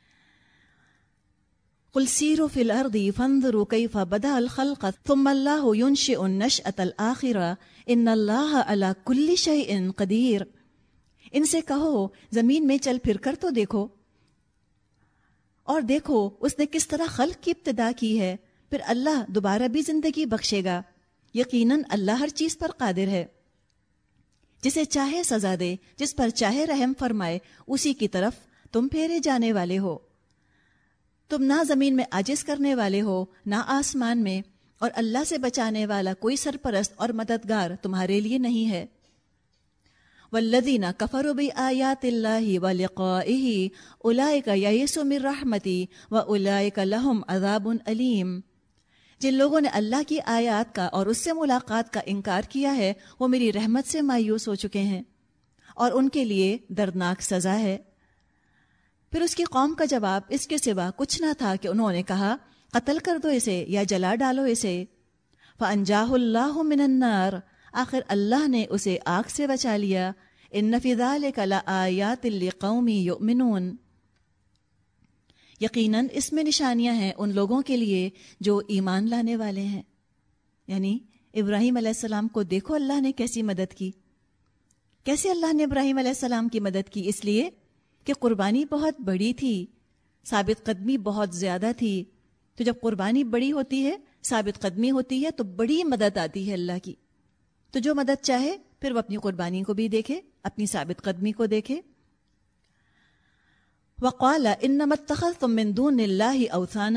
قل سیروا في الارض فانظروا كيف بدا الخلق ثم الله ينشئ النشأة الاخرة ان الله على كل شيء قدير. ان سے کہو، زمین میں چل پھر کر تو دیکھو۔ اور دیکھو، اس نے کس طرح خلق کی ابتدا کی ہے۔ پھر اللہ دوبارہ بھی زندگی بخشے گا۔ یقیناً اللہ ہر چیز پر قادر ہے۔ جسے چاہے سزا دے، جس پر چاہے رحم فرمائے، اسی کی طرف تم پھیرے جانے والے ہو۔ تم نہ زمین میں آجز کرنے والے ہو، نہ آسمان میں، اور اللہ سے بچانے والا کوئی سرپرست اور مددگار تمہارے لیے نہیں ہے۔ والذین کفروا بآیات اللہ ولقائه اولئک یئسوا من رحمتی واولئک لهم عذاب علیم جن لوگوں نے اللہ کی آیات کا اور اس سے ملاقات کا انکار کیا ہے، وہ میری رحمت سے مایوس ہو چکے ہیں، اور ان کے لیے دردناک سزا ہے۔ پھر اس کی قوم کا جواب اس کے سوا کچھ نہ تھا کہ انہوں نے کہا، قتل کر دو اسے یا جلا ڈالو اسے۔ فانجاہ اللہ من النار۔ آخر اللہ نے اسے آگ سے بچا لیا۔ ان ذلك لآیات لقوم یؤمنون یقیناً اس میں نشانیاں ہیں ان لوگوں کے لیے جو ایمان لانے والے ہیں۔ یعنی ابراہیم علیہ السلام کو دیکھو اللہ نے کیسی مدد کی۔ کیسے اللہ نے ابراہیم علیہ السلام کی مدد کی؟ اس لیے کہ قربانی بہت بڑی تھی، ثابت قدمی بہت زیادہ تھی۔ تو جب قربانی بڑی ہوتی ہے، ثابت قدمی ہوتی ہے، تو بڑی مدد آتی ہے اللہ کی۔ تو جو مدد چاہے، پھر وہ اپنی قربانی کو بھی دیکھے، اپنی ثابت قدمی کو دیکھے۔ وقال تم من دون اللہ اوسان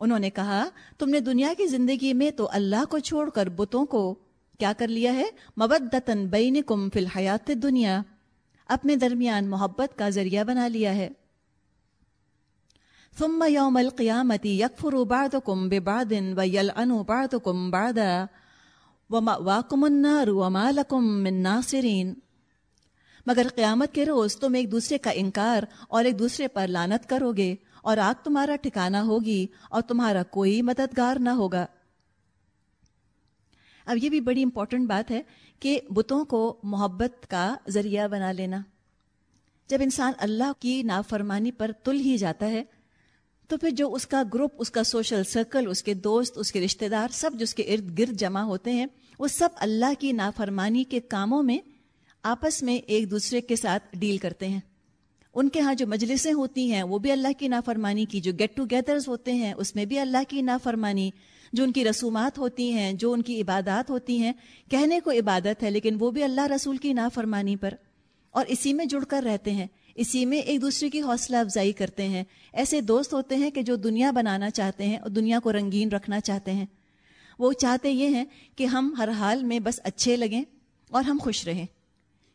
انہوں نے کہا، تم نے دنیا کی زندگی میں تو اللہ کو چھوڑ کر بتوں کو کیا کر لیا ہے؟ مبدتن بینکم فی الحیات دنیا اپنے درمیان محبت کا ذریعہ بنا لیا ہے۔ ثم یوم القیامتی یکفر بعضکم ببعض ویلعن بعضکم بعضا ومأواکم النار وما لکم من ناصرین۔ مگر قیامت کے روز تم ایک دوسرے کا انکار اور ایک دوسرے پر لانت کرو گے اور آگ تمہارا ٹھکانہ ہوگی اور تمہارا کوئی مددگار نہ ہوگا۔ اب یہ بھی بڑی امپورٹنٹ بات ہے کہ بتوں کو محبت کا ذریعہ بنا لینا۔ جب انسان اللہ کی نافرمانی پر تل ہی جاتا ہے، تو پھر جو اس کا گروپ، اس کا سوشل سرکل، اس کے دوست، اس کے رشتہ دار، سب جو اس کے ارد گرد جمع ہوتے ہیں، وہ سب اللہ کی نافرمانی کے کاموں میں آپس میں ایک دوسرے کے ساتھ ڈیل کرتے ہیں۔ ان کے ہاں جو مجلسیں ہوتی ہیں، وہ بھی اللہ کی نافرمانی کی، جو گیٹ ٹوگیدرز ہوتے ہیں، اس میں بھی اللہ کی نافرمانی جو ان کی رسومات ہوتی ہیں، جو ان کی عبادات ہوتی ہیں، کہنے کو عبادت ہے، لیکن وہ بھی اللہ رسول کی نافرمانی پر۔ اور اسی میں جڑ کر رہتے ہیں، اسی میں ایک دوسرے کی حوصلہ افزائی کرتے ہیں۔ ایسے دوست ہوتے ہیں کہ جو دنیا بنانا چاہتے ہیں اور دنیا کو رنگین رکھنا چاہتے ہیں۔ وہ چاہتے یہ ہیں کہ ہم ہر حال میں بس اچھے لگیں اور ہم خوش رہیں۔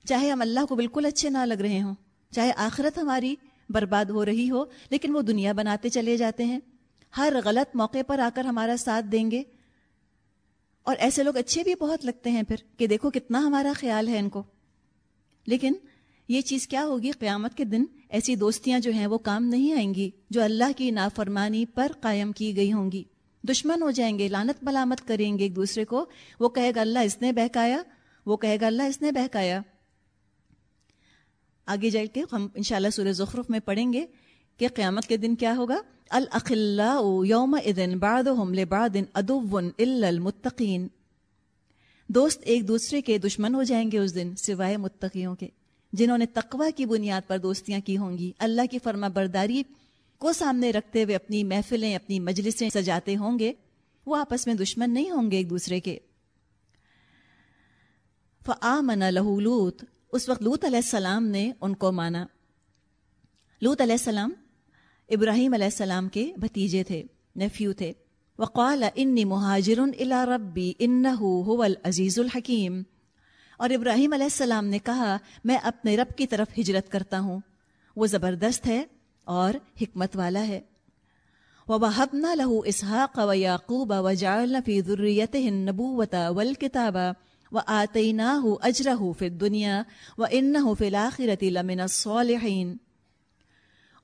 چاہے ہم اللہ کو بالکل اچھے نہ لگ رہے ہوں، چاہے آخرت ہماری برباد ہو رہی ہو، لیکن وہ دنیا بناتے چلے جاتے ہیں۔ ہر غلط موقع پر آ کر ہمارا ساتھ دیں گے؟ اور ایسے لوگ اچھے بھی بہت لگتے ہیں پھر کہ دیکھو کتنا ہمارا خیال ہے ان کو۔ لیکن یہ چیز کیا ہوگی؟ قیامت کے دن ایسی دوستیاں جو ہیں وہ کام نہیں آئیں گی جو اللہ کی نافرمانی پر قائم کی گئی ہوں گی۔ دشمن ہو جائیں گے لانت ملامت کریں گے ایک دوسرے کو۔ وہ کہے گا، اللہ اس نے بہکایا۔ وہ کہے گا، اللہ اس نے بہکایا۔ آگے جا کے ہم انشاءاللہ سورہ زخرف میں پڑھیں گے کہ قیامت کے دن کیا ہوگا؟ الخلا یوم ادن باد بادن ادون المتقین دوست ایک دوسرے کے دشمن ہو جائیں گے اس دن، سوائے متقیوں کے، جنہوں نے تقوا کی بنیاد پر دوستیاں کی ہوں گی۔ اللہ کی فرما برداری کو سامنے رکھتے ہوئے اپنی محفلیں، اپنی مجلسیں سجاتے ہوں گے۔ وہ آپس میں دشمن نہیں ہوں گے ایک دوسرے کے۔ فآمن لہو لوت، اس وقت لوت علیہ السلام نے ان کو مانا۔ لوت علیہ السلام ابراہیم علیہ السلام کے بھتیجے تھے نیفیو تھے۔ وقال انی مہاجر الى ربی انہو هو العزیز الحکیم۔ اور ابراہیم علیہ السلام نے کہا، میں اپنے رب کی طرف ہجرت کرتا ہوں۔ وہ زبردست ہے اور حکمت والا ہے۔ وَوَهَبْنَا لَهُ إِسْحَاقَ وَيَعْقُوبَ وَجَعَلْنَا فِي ذُرِّيَّتِهِ النَّبُوَّةَ وَالْكِتَابَ وَآتَيْنَاهُ أَجْرَهُ فِي الدُّنْيَا وَإِنَّهُ فِي الْآخِرَةِ لَمِنَ الصَّالِحِينَ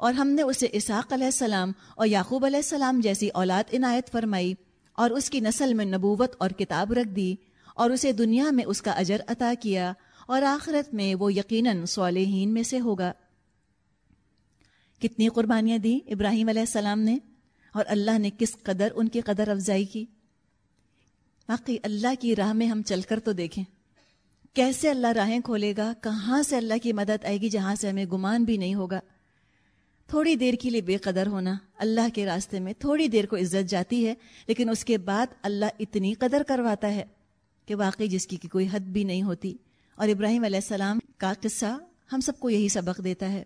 اور ہم نے اسے اسحاق علیہ السلام اور یعقوب علیہ السلام جیسی اولاد عنایت فرمائی اور اس کی نسل میں نبوت اور کتاب رکھ دی اور اسے دنیا میں اس کا اجر عطا کیا اور آخرت میں وہ یقیناً صالحین میں سے ہوگا۔ کتنی قربانیاں دی ابراہیم علیہ السلام نے اور اللہ نے کس قدر ان کی قدر افزائی کی۔ باقی اللہ کی راہ میں ہم چل کر تو دیکھیں۔ کیسے اللہ راہیں کھولے گا؟ کہاں سے اللہ کی مدد آئے گی جہاں سے ہمیں گمان بھی نہیں ہوگا؟ تھوڑی دیر کے لیے بے قدر ہونا اللہ کے راستے میں تھوڑی دیر کو عزت جاتی ہے، لیکن اس کے بعد اللہ اتنی قدر کرواتا ہے کہ واقعی جس کی کوئی حد بھی نہیں ہوتی۔ اور ابراہیم علیہ السلام کا قصہ ہم سب کو یہی سبق دیتا ہے۔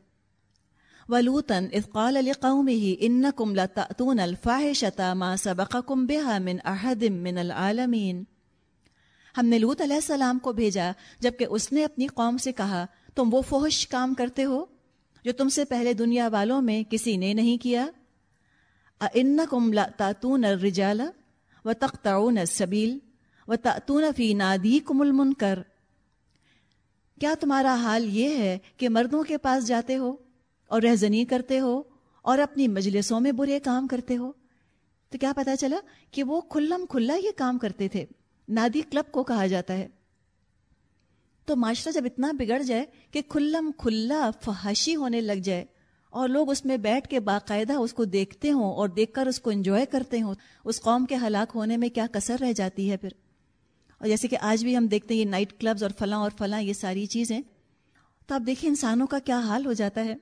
ولوطن اثقال علی قوم ہی ان کم لتون الفاحشتا ما سبقکم بها من احد من العالمین ہم نے لوت علیہ السلام کو بھیجا، جبکہ اس نے اپنی قوم سے کہا، تم وہ فحش کام کرتے ہو جو تم سے پہلے دنیا والوں میں کسی نے نہیں کیا؟ انکم لتاتون الرجال وتقطعون السبیل وتاتون فی نادیکم المنکر۔ کیا تمہارا حال یہ ہے کہ مردوں کے پاس جاتے ہو اور رہزنی کرتے ہو اور اپنی مجلسوں میں برے کام کرتے ہو؟ تو کیا پتا چلا کہ وہ کھلم کھلا یہ کام کرتے تھے۔ نادی کلب کو کہا جاتا ہے۔ تو معاشرہ جب اتنا بگڑ جائے کہ کھلم کھلا فحاشی ہونے لگ جائے اور لوگ اس میں بیٹھ کے باقاعدہ اس کو دیکھتے ہوں اور دیکھ کر اس کو انجوائے کرتے ہوں، اس قوم کے ہلاک ہونے میں کیا کثر رہ جاتی ہے پھر؟ اور جیسے کہ آج بھی ہم دیکھتے ہیں یہ نائٹ کلبز اور فلاں اور فلاں یہ ساری چیزیں، تو آپ دیکھیں انسانوں کا کیا حال ہو جاتا ہے؟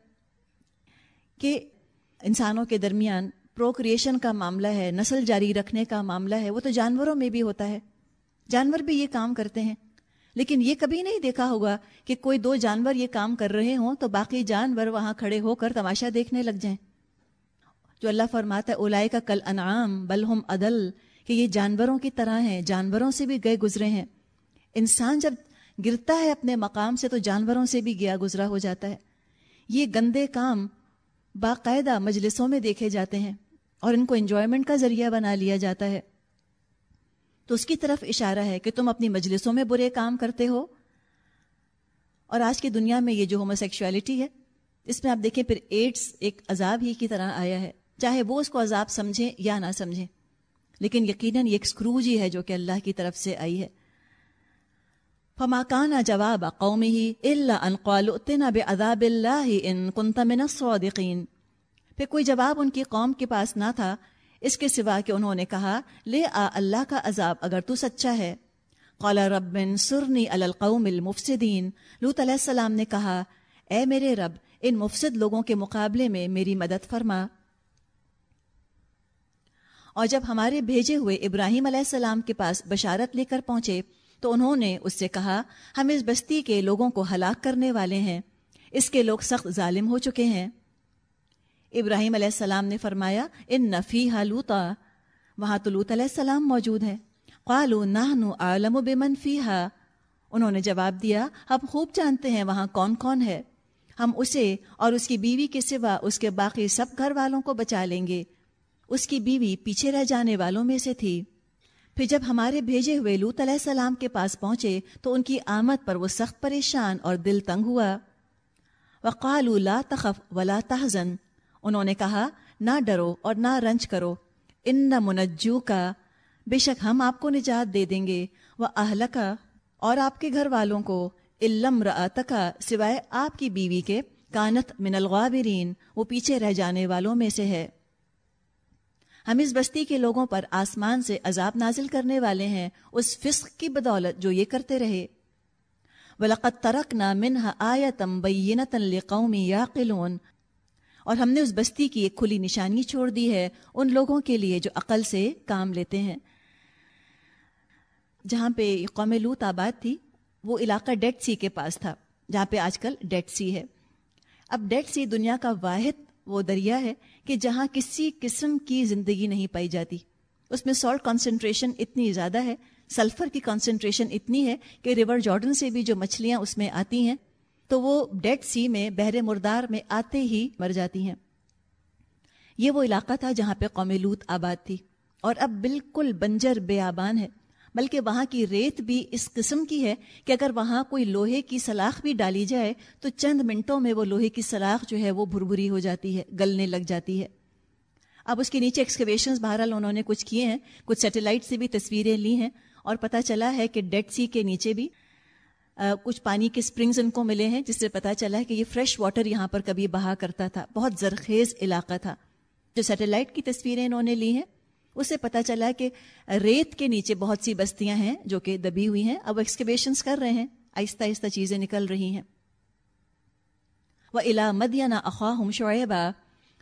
کہ انسانوں کے درمیان پروکریشن کا معاملہ ہے، نسل جاری رکھنے کا معاملہ ہے، وہ تو جانوروں میں بھی ہوتا ہے۔ جانور بھی یہ کام کرتے ہیں۔ لیکن یہ کبھی نہیں دیکھا ہوگا کہ کوئی دو جانور یہ کام کر رہے ہوں تو باقی جانور وہاں کھڑے ہو کر تماشا دیکھنے لگ جائیں۔ جو اللہ فرماتا ہے اولائے کا کل انعام بلہم عدل، کہ یہ جانوروں کی طرح ہیں، جانوروں سے بھی گئے گزرے ہیں۔ انسان جب گرتا ہے اپنے مقام سے تو جانوروں سے بھی گیا گزرا ہو جاتا ہے۔ یہ گندے کام باقاعدہ مجلسوں میں دیکھے جاتے ہیں اور ان کو انجوائمنٹ کا ذریعہ بنا لیا جاتا ہے۔ تو اس کی طرف اشارہ ہے کہ تم اپنی مجلسوں میں برے کام کرتے ہو۔ اور آج کی دنیا میں یہ جو ہوموسیکشولیٹی ہے، اس میں آپ دیکھیں پھر ایڈس ایک عذاب ہی کی طرح آیا ہے۔ چاہے وہ اس کو عذاب سمجھیں یا نہ سمجھیں، لیکن یقیناً یہ ایک سکروج ہی ہے جو کہ اللہ کی طرف سے آئی ہے۔ فماکانہ جواب قومی ہی اللہ ان بے اللہ ان کنتمن الصادقین پھر کوئی جواب ان کی قوم کے پاس نہ تھا۔ اس کے سوا کہ انہوں نے کہا، لے آ اللہ کا عذاب اگر تو سچا ہے۔ قال رب سرنی القوم المفسدین۔ لوت علیہ السلام نے کہا، اے میرے رب، ان مفسد لوگوں کے مقابلے میں میری مدد فرما۔ اور جب ہمارے بھیجے ہوئے ابراہیم علیہ السلام کے پاس بشارت لے کر پہنچے، تو انہوں نے اس سے کہا، ہم اس بستی کے لوگوں کو ہلاک کرنے والے ہیں۔ اس کے لوگ سخت ظالم ہو چکے ہیں۔ ابراہیم علیہ السلام نے فرمایا، ان نفی لوتا وہاں تو لوت علیہ السلام موجود ہے۔ قالو نہنو عالم و بے منفی انہوں نے جواب دیا، ہم خوب جانتے ہیں وہاں کون کون ہے۔ ہم اسے اور اس کی بیوی کے سوا اس کے باقی سب گھر والوں کو بچا لیں گے۔ اس کی بیوی پیچھے رہ جانے والوں میں سے تھی۔ پھر جب ہمارے بھیجے ہوئے لوت علیہ السلام کے پاس پہنچے، تو ان کی آمد پر وہ سخت پریشان اور دل تنگ ہوا۔ وقال لا تخف ولا تحزن انہوں نے کہا، نہ ڈرو اور نہ رنج کرو۔ ان نہ منجو کا بے شک ہم آپ کو نجات دے دیں گے۔ وہ اہل کا اور آپ کے گھر والوں کو علم رتکا سوائے آپ کی بیوی کے، کانت من الغابرین۔ وہ پیچھے رہ جانے والوں میں سے ہے۔ ہم اس بستی کے لوگوں پر آسمان سے عذاب نازل کرنے والے ہیں۔ اس فسق کی بدولت جو یہ کرتے رہے۔ وَلَقَدْ تَرَكْنَا مِنْهَا آیَةً بَيِّنَةً لِقَوْمِ يَعْقِلُونَ اور ہم نے اس بستی کی ایک کھلی نشانی چھوڑ دی ہے ان لوگوں کے لیے جو عقل سے کام لیتے ہیں۔ جہاں پہ قوم لوت آباد تھی، وہ علاقہ ڈیٹ سی کے پاس تھا، جہاں پہ آج کل ڈیٹ سی ہے۔ اب ڈیٹ سی دنیا کا واحد وہ دریا ہے کہ جہاں کسی قسم کی زندگی نہیں پائی جاتی۔ اس میں سالٹ کانسنٹریشن اتنی زیادہ ہے سلفر کی کانسنٹریشن اتنی ہے کہ ریور جارڈن سے بھی جو مچھلیاں اس میں آتی ہیں تو وہ ڈیڈ سی میں بحر مردار میں آتے ہی مر جاتی ہیں۔ یہ وہ علاقہ تھا جہاں پہ قوم لوت آباد تھی۔ اور اب بالکل بنجر بے آبان ہے۔ بلکہ وہاں کی ریت بھی اس قسم کی ہے کہ اگر وہاں کوئی لوہے کی سلاخ بھی ڈالی جائے تو چند منٹوں میں وہ لوہے کی سلاخ جو ہے وہ بھربری ہو جاتی ہے، گلنے لگ جاتی ہے۔ اب اس کے نیچے ایکسکویشنز بہرحال انہوں نے کچھ کیے ہیں۔ کچھ سیٹلائٹ سے بھی تصویریں لی ہیں۔ اور پتہ چلا ہے کہ ڈیڈ سی کے نیچے بھی کچھ پانی کے اسپرنگز ان کو ملے ہیں، جس سے پتا چلا ہے کہ یہ فریش واٹر یہاں پر کبھی بہا کرتا تھا۔ بہت زرخیز علاقہ تھا۔ جو سیٹلائٹ کی تصویریں انہوں نے لی ہیں، اس سے پتا چلا کہ ریت کے نیچے بہت سی بستیاں ہیں جو کہ دبی ہوئی ہیں۔ اب ایکسکیویشنس کر رہے ہیں۔ آہستہ آہستہ چیزیں نکل رہی ہیں۔ وہ الا مدینہ اخواہم شعیبہ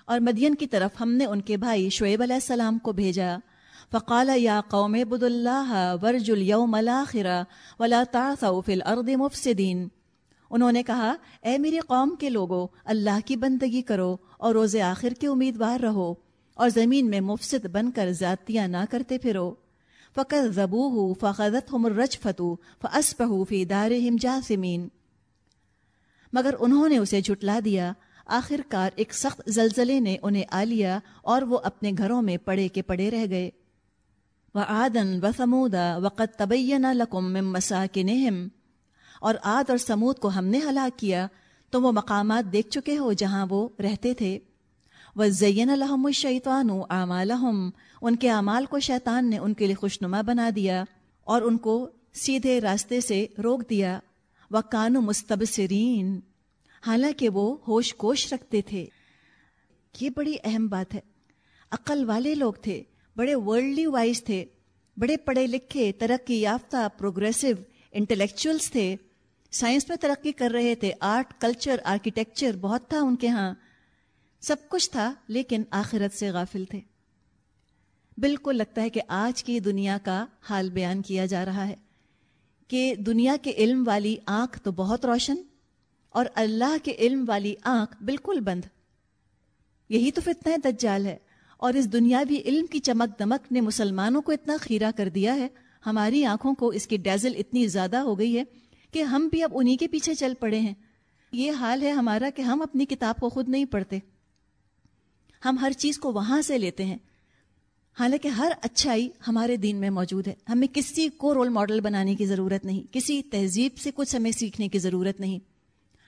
اور مدین کی طرف ہم نے ان کے بھائی شعیب علیہ السلام کو بھیجا۔ فقال یا قوم بد اللہ ورج اليوم الاخر ولا تعثوا في الارض مفسدين۔ انہوں نے کہا، اے میری قوم کے لوگوں اللہ کی بندگی کرو اور روز آخر کے امیدوار رہو اور زمین میں مفسد بن کر ذاتیاں نہ کرتے پھرو۔ فقط زبو ہو فقت ہم رج فتو فسپہ فی دار جاسمین مگر انہوں نے اسے جھٹلا دیا۔ آخر کار ایک سخت زلزلے نے انہیں آ لیا اور وہ اپنے گھروں میں پڑے کے پڑے رہ گئے۔ و آدن و سمودا وقت لکم من مساکنہم، اور آد اور سمود کو ہم نے ہلاک کیا، تو وہ مقامات دیکھ چکے ہو جہاں وہ رہتے تھے۔ وہ زین الحم الشیطان اعمالہم ان کے اعمال کو شیطان نے ان کے لیے خوشنما بنا دیا اور ان کو سیدھے راستے سے روک دیا۔ وہ کانو مستبصرین حالانکہ وہ ہوش کوش رکھتے تھے۔ یہ بڑی اہم بات ہے۔ عقل والے لوگ تھے۔ بڑے ورلڈلی وائز تھے، بڑے پڑھے لکھے، ترقی یافتہ پروگریسو انٹلیکچوئلس تھے۔ سائنس میں ترقی کر رہے تھے آرٹ کلچر آرکیٹیکچر بہت تھا ان کے ہاں۔ سب کچھ تھا، لیکن آخرت سے غافل تھے۔ بالکل لگتا ہے کہ آج کی دنیا کا حال بیان کیا جا رہا ہے۔ کہ دنیا کے علم والی آنکھ تو بہت روشن، اور اللہ کے علم والی آنکھ بالکل بند۔ یہی تو فتنہ دجال ہے۔ اور اس دنیاوی علم کی چمک دمک نے مسلمانوں کو اتنا خیرہ کر دیا ہے، ہماری آنکھوں کو اس کی ڈیزل اتنی زیادہ ہو گئی ہے کہ ہم بھی اب انہی کے پیچھے چل پڑے ہیں۔ یہ حال ہے ہمارا کہ ہم اپنی کتاب کو خود نہیں پڑھتے۔ ہم ہر چیز کو وہاں سے لیتے ہیں۔ حالانکہ ہر اچھائی ہمارے دین میں موجود ہے۔ ہمیں کسی کو رول ماڈل بنانے کی ضرورت نہیں، کسی تہذیب سے کچھ ہمیں سیکھنے کی ضرورت نہیں،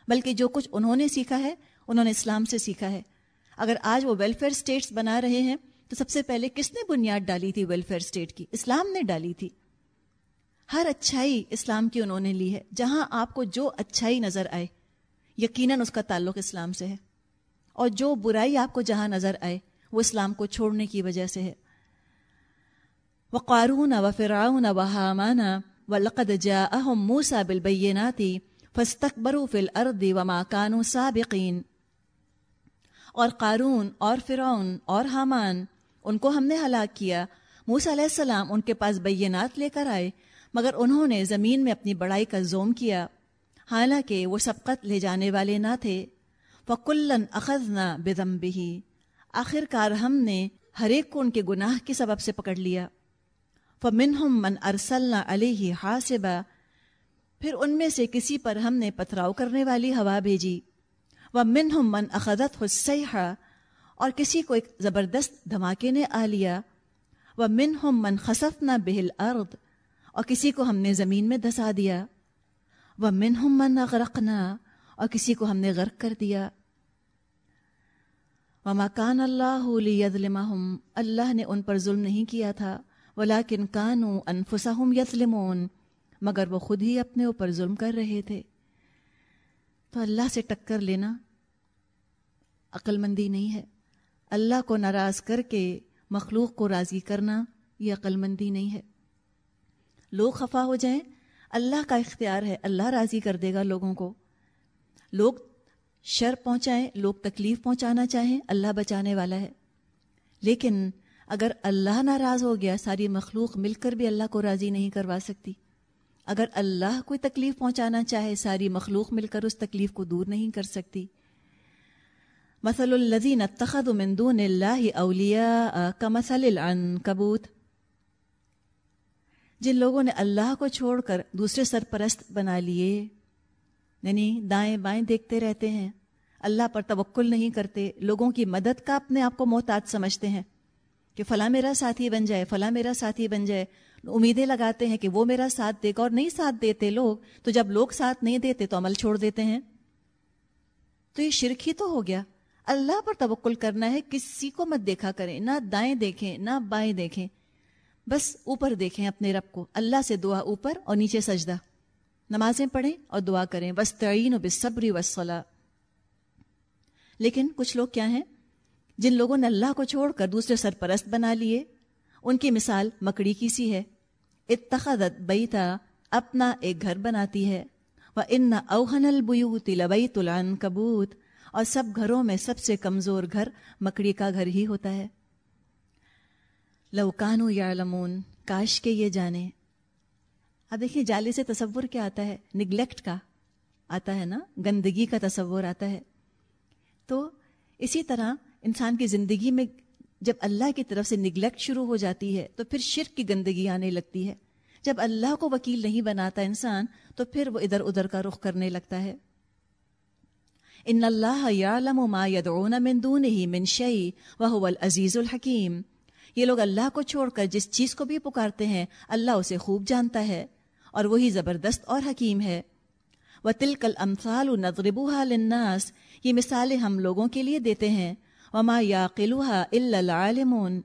بلکہ جو کچھ انہوں نے سیکھا ہے، انہوں نے اسلام سے سیکھا ہے۔ اگر آج وہ ویلفیئر اسٹیٹس بنا رہے ہیں، تو سب سے پہلے کس نے بنیاد ڈالی تھی ویلفیئر اسٹیٹ کی؟ اسلام نے ڈالی تھی۔ ہر اچھائی اسلام کی انہوں نے لی ہے، جہاں آپ کو جو اچھائی نظر آئے، یقیناً اس کا تعلق اسلام سے ہے۔ اور جو برائی آپ کو جہاں نظر آئے، وہ اسلام کو چھوڑنے کی وجہ سے ہے۔ وہ قارون و فراؤن و حامان و لقد جا اہم موسا بالبیناتی فستقبروا فی الارض وما كانوا سابقین۔ اور قارون اور فرعون اور حامان، ان کو ہم نے ہلاک کیا۔ موسیٰ علیہ السلام ان کے پاس بینات لے کر آئے، مگر انہوں نے زمین میں اپنی بڑائی کا زوم کیا۔ حالانکہ وہ سبقت لے جانے والے نہ تھے۔ فکلن اخذنا بدم بھی آخر کار ہم نے ہر ایک کو ان کے گناہ کے سبب سے پکڑ لیا۔ فمنہم من ارسلنا علیہ حاسبہ پھر ان میں سے کسی پر ہم نے پتھراؤ کرنے والی ہوا بھیجی۔ وہ منہم من اخذت حسیحہ اور کسی کو ایک زبردست دھماکے نے آ لیا۔ وہ من ہم من خصف نہ بہل ارد اور کسی کو ہم نے زمین میں دھسا دیا۔ وہ من ہم من غرقنا اور کسی کو ہم نے غرق کر دیا۔ وہ مکان اللہ ظلم اللہ نے ان پر ظلم نہیں کیا تھا ولاکن کانو انفسہم یظلمون مگر وہ خود ہی اپنے اوپر ظلم کر رہے تھے۔ تو اللہ سے ٹکر لینا عقل مندی نہیں ہے۔ اللہ کو ناراض کر کے مخلوق کو راضی کرنا یہ عقل مندی نہیں ہے۔ لوگ خفا ہو جائیں، اللہ کا اختیار ہے، اللہ راضی کر دے گا لوگوں کو۔ لوگ شر پہنچائیں، لوگ تکلیف پہنچانا چاہیں، اللہ بچانے والا ہے۔ لیکن اگر اللہ ناراض ہو گیا، ساری مخلوق مل کر بھی اللہ کو راضی نہیں کروا سکتی۔ اگر اللہ کوئی تکلیف پہنچانا چاہے، ساری مخلوق مل کر اس تکلیف کو دور نہیں کر سکتی۔ مثل الذین اتخذوا من دون اللہ اولیاء کمثل العنکبوت جن لوگوں نے اللہ کو چھوڑ کر دوسرے سرپرست بنا لیے یعنی دائیں بائیں دیکھتے رہتے ہیں۔ اللہ پر توکل نہیں کرتے، لوگوں کی مدد کا اپنے آپ کو محتاج سمجھتے ہیں کہ فلاں میرا ساتھی بن جائے، فلاں میرا ساتھی بن جائے۔ امیدیں لگاتے ہیں کہ وہ میرا ساتھ دے گا اور نہیں ساتھ دیتے لوگ، تو جب لوگ ساتھ نہیں دیتے تو عمل چھوڑ دیتے ہیں۔ تو یہ شرک ہی تو ہو گیا۔ اللہ پر توکل کرنا ہے، کسی کو مت دیکھا کریں، نہ دائیں دیکھیں، نہ بائیں دیکھیں۔ بس اوپر دیکھیں اپنے رب کو، اللہ سے دعا اوپر اور نیچے سجدہ۔ نمازیں پڑھیں اور دعا کریں۔ بس تعین و بصبری وسلا لیکن کچھ لوگ کیا ہیں؟ جن لوگوں نے اللہ کو چھوڑ کر دوسرے سرپرست بنا لیے، ان کی مثال مکڑی کی سی ہے۔ اتخذت بیتا اپنا ایک گھر بناتی ہے۔ وہ ان اوہن البیوت لبیت العنکبوت اور سب گھروں میں سب سے کمزور گھر مکڑی کا گھر ہی ہوتا ہے۔ لوکانو یا لمون کاش کے یہ جانے۔ اب دیکھیے، جالے سے تصور کیا آتا ہے؟ نگلیکٹ کا آتا ہے نا؟ گندگی کا تصور آتا ہے۔ تو اسی طرح انسان کی زندگی میں جب اللہ کی طرف سے نگلیکٹ شروع ہو جاتی ہے، تو پھر شرک کی گندگی آنے لگتی ہے۔ جب اللہ کو وکیل نہیں بناتا انسان، تو پھر وہ ادھر ادھر کا رخ کرنے لگتا ہے۔ ان اللہ یعلم ما يدعون من دونه من شيء وهو العزیز الحکیم یہ لوگ اللہ کو چھوڑ کر جس چیز کو بھی پکارتے ہیں، اللہ اسے خوب جانتا ہے اور وہی زبردست اور حکیم ہے۔ وَتِلْكَ الْأَمْثَالُ نَضْرِبُهَا لِلنَّاسِ، یہ مثالیں ہم لوگوں کے لیے دیتے ہیں۔ وما يَعْقِلُهَا إِلَّا الْعَالِمُونَ۔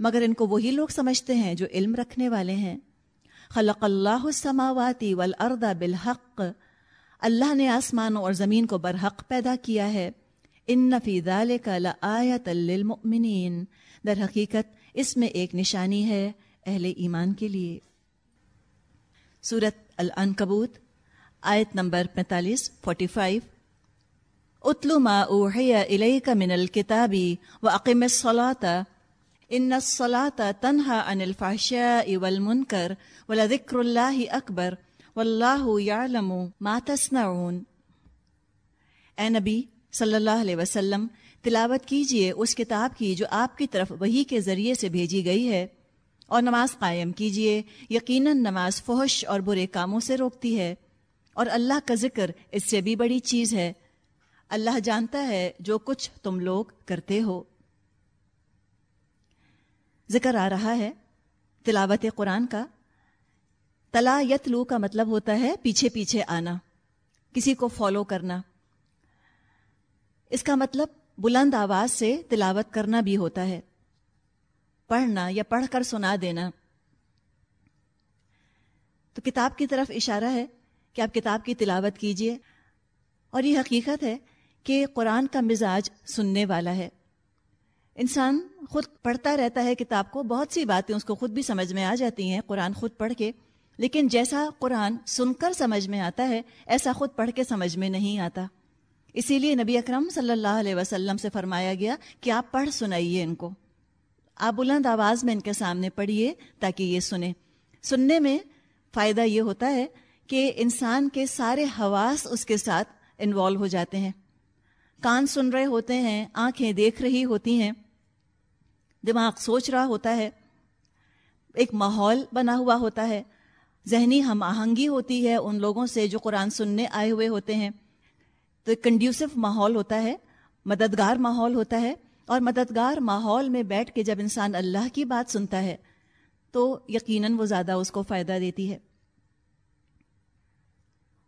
مگر ان کو وہی لوگ سمجھتے ہیں جو علم رکھنے والے ہیں۔ خلق اللہ السماوات والارض بالحق۔ اللہ نے آسمانوں اور زمین کو برحق پیدا کیا ہے۔ ان نفی ذالک لآیت للمؤمنین۔ در حقیقت اس میں ایک نشانی ہے اہل ایمان کے لیے۔ سورت العنکبوت، آیت نمبر 45 45 اتلو ما اوحی الیک من الكتاب واقم الصلاة۔ ان الصلاة تنہا عن الفحشاء والمنکر ولذکر اللہ اکبر۔ واللہ یعلم ما تصنعون۔ اے نبی صلی اللہ علیہ وسلم، تلاوت کیجیے اس کتاب کی جو آپ کی طرف وہی کے ذریعے سے بھیجی گئی ہے، اور نماز قائم کیجیے، یقیناً نماز فحش اور برے کاموں سے روکتی ہے۔ اور اللہ کا ذکر اس سے بھی بڑی چیز ہے۔ اللہ جانتا ہے جو کچھ تم لوگ کرتے ہو۔ ذکر آ رہا ہے تلاوت قرآن کا۔ تلا یتلو کا مطلب ہوتا ہے پیچھے پیچھے آنا، کسی کو فالو کرنا۔ اس کا مطلب بلند آواز سے تلاوت کرنا بھی ہوتا ہے۔ پڑھنا یا پڑھ کر سنا دینا۔ تو کتاب کی طرف اشارہ ہے کہ آپ کتاب کی تلاوت کیجیے۔ اور یہ حقیقت ہے کہ قرآن کا مزاج سننے والا ہے۔ انسان خود پڑھتا رہتا ہے کتاب کو، بہت سی باتیں اس کو خود بھی سمجھ میں آ جاتی ہیں۔ قرآن خود پڑھ کے لیکن جیسا قرآن سن کر سمجھ میں آتا ہے، ایسا خود پڑھ کے سمجھ میں نہیں آتا۔ اسی لیے نبی اکرم صلی اللہ علیہ وسلم سے فرمایا گیا کہ آپ پڑھ سنائیے ان کو۔ آپ بلند آواز میں ان کے سامنے پڑھیے تاکہ یہ سنیں۔ سننے میں فائدہ یہ ہوتا ہے کہ انسان کے سارے حواس اس کے ساتھ انوالو ہو جاتے ہیں۔ کان سن رہے ہوتے ہیں، آنکھیں دیکھ رہی ہوتی ہیں۔ دماغ سوچ رہا ہوتا ہے۔ ایک ماحول بنا ہوا ہوتا ہے۔ ذہنی ہم آہنگی ہوتی ہے ان لوگوں سے جو قرآن سننے آئے ہوئے ہوتے ہیں۔ تو ایک کنڈیوسو ماحول ہوتا ہے، مددگار ماحول ہوتا ہے اور مددگار ماحول میں بیٹھ کے جب انسان اللہ کی بات سنتا ہے، تو یقیناً وہ زیادہ اس کو فائدہ دیتی ہے۔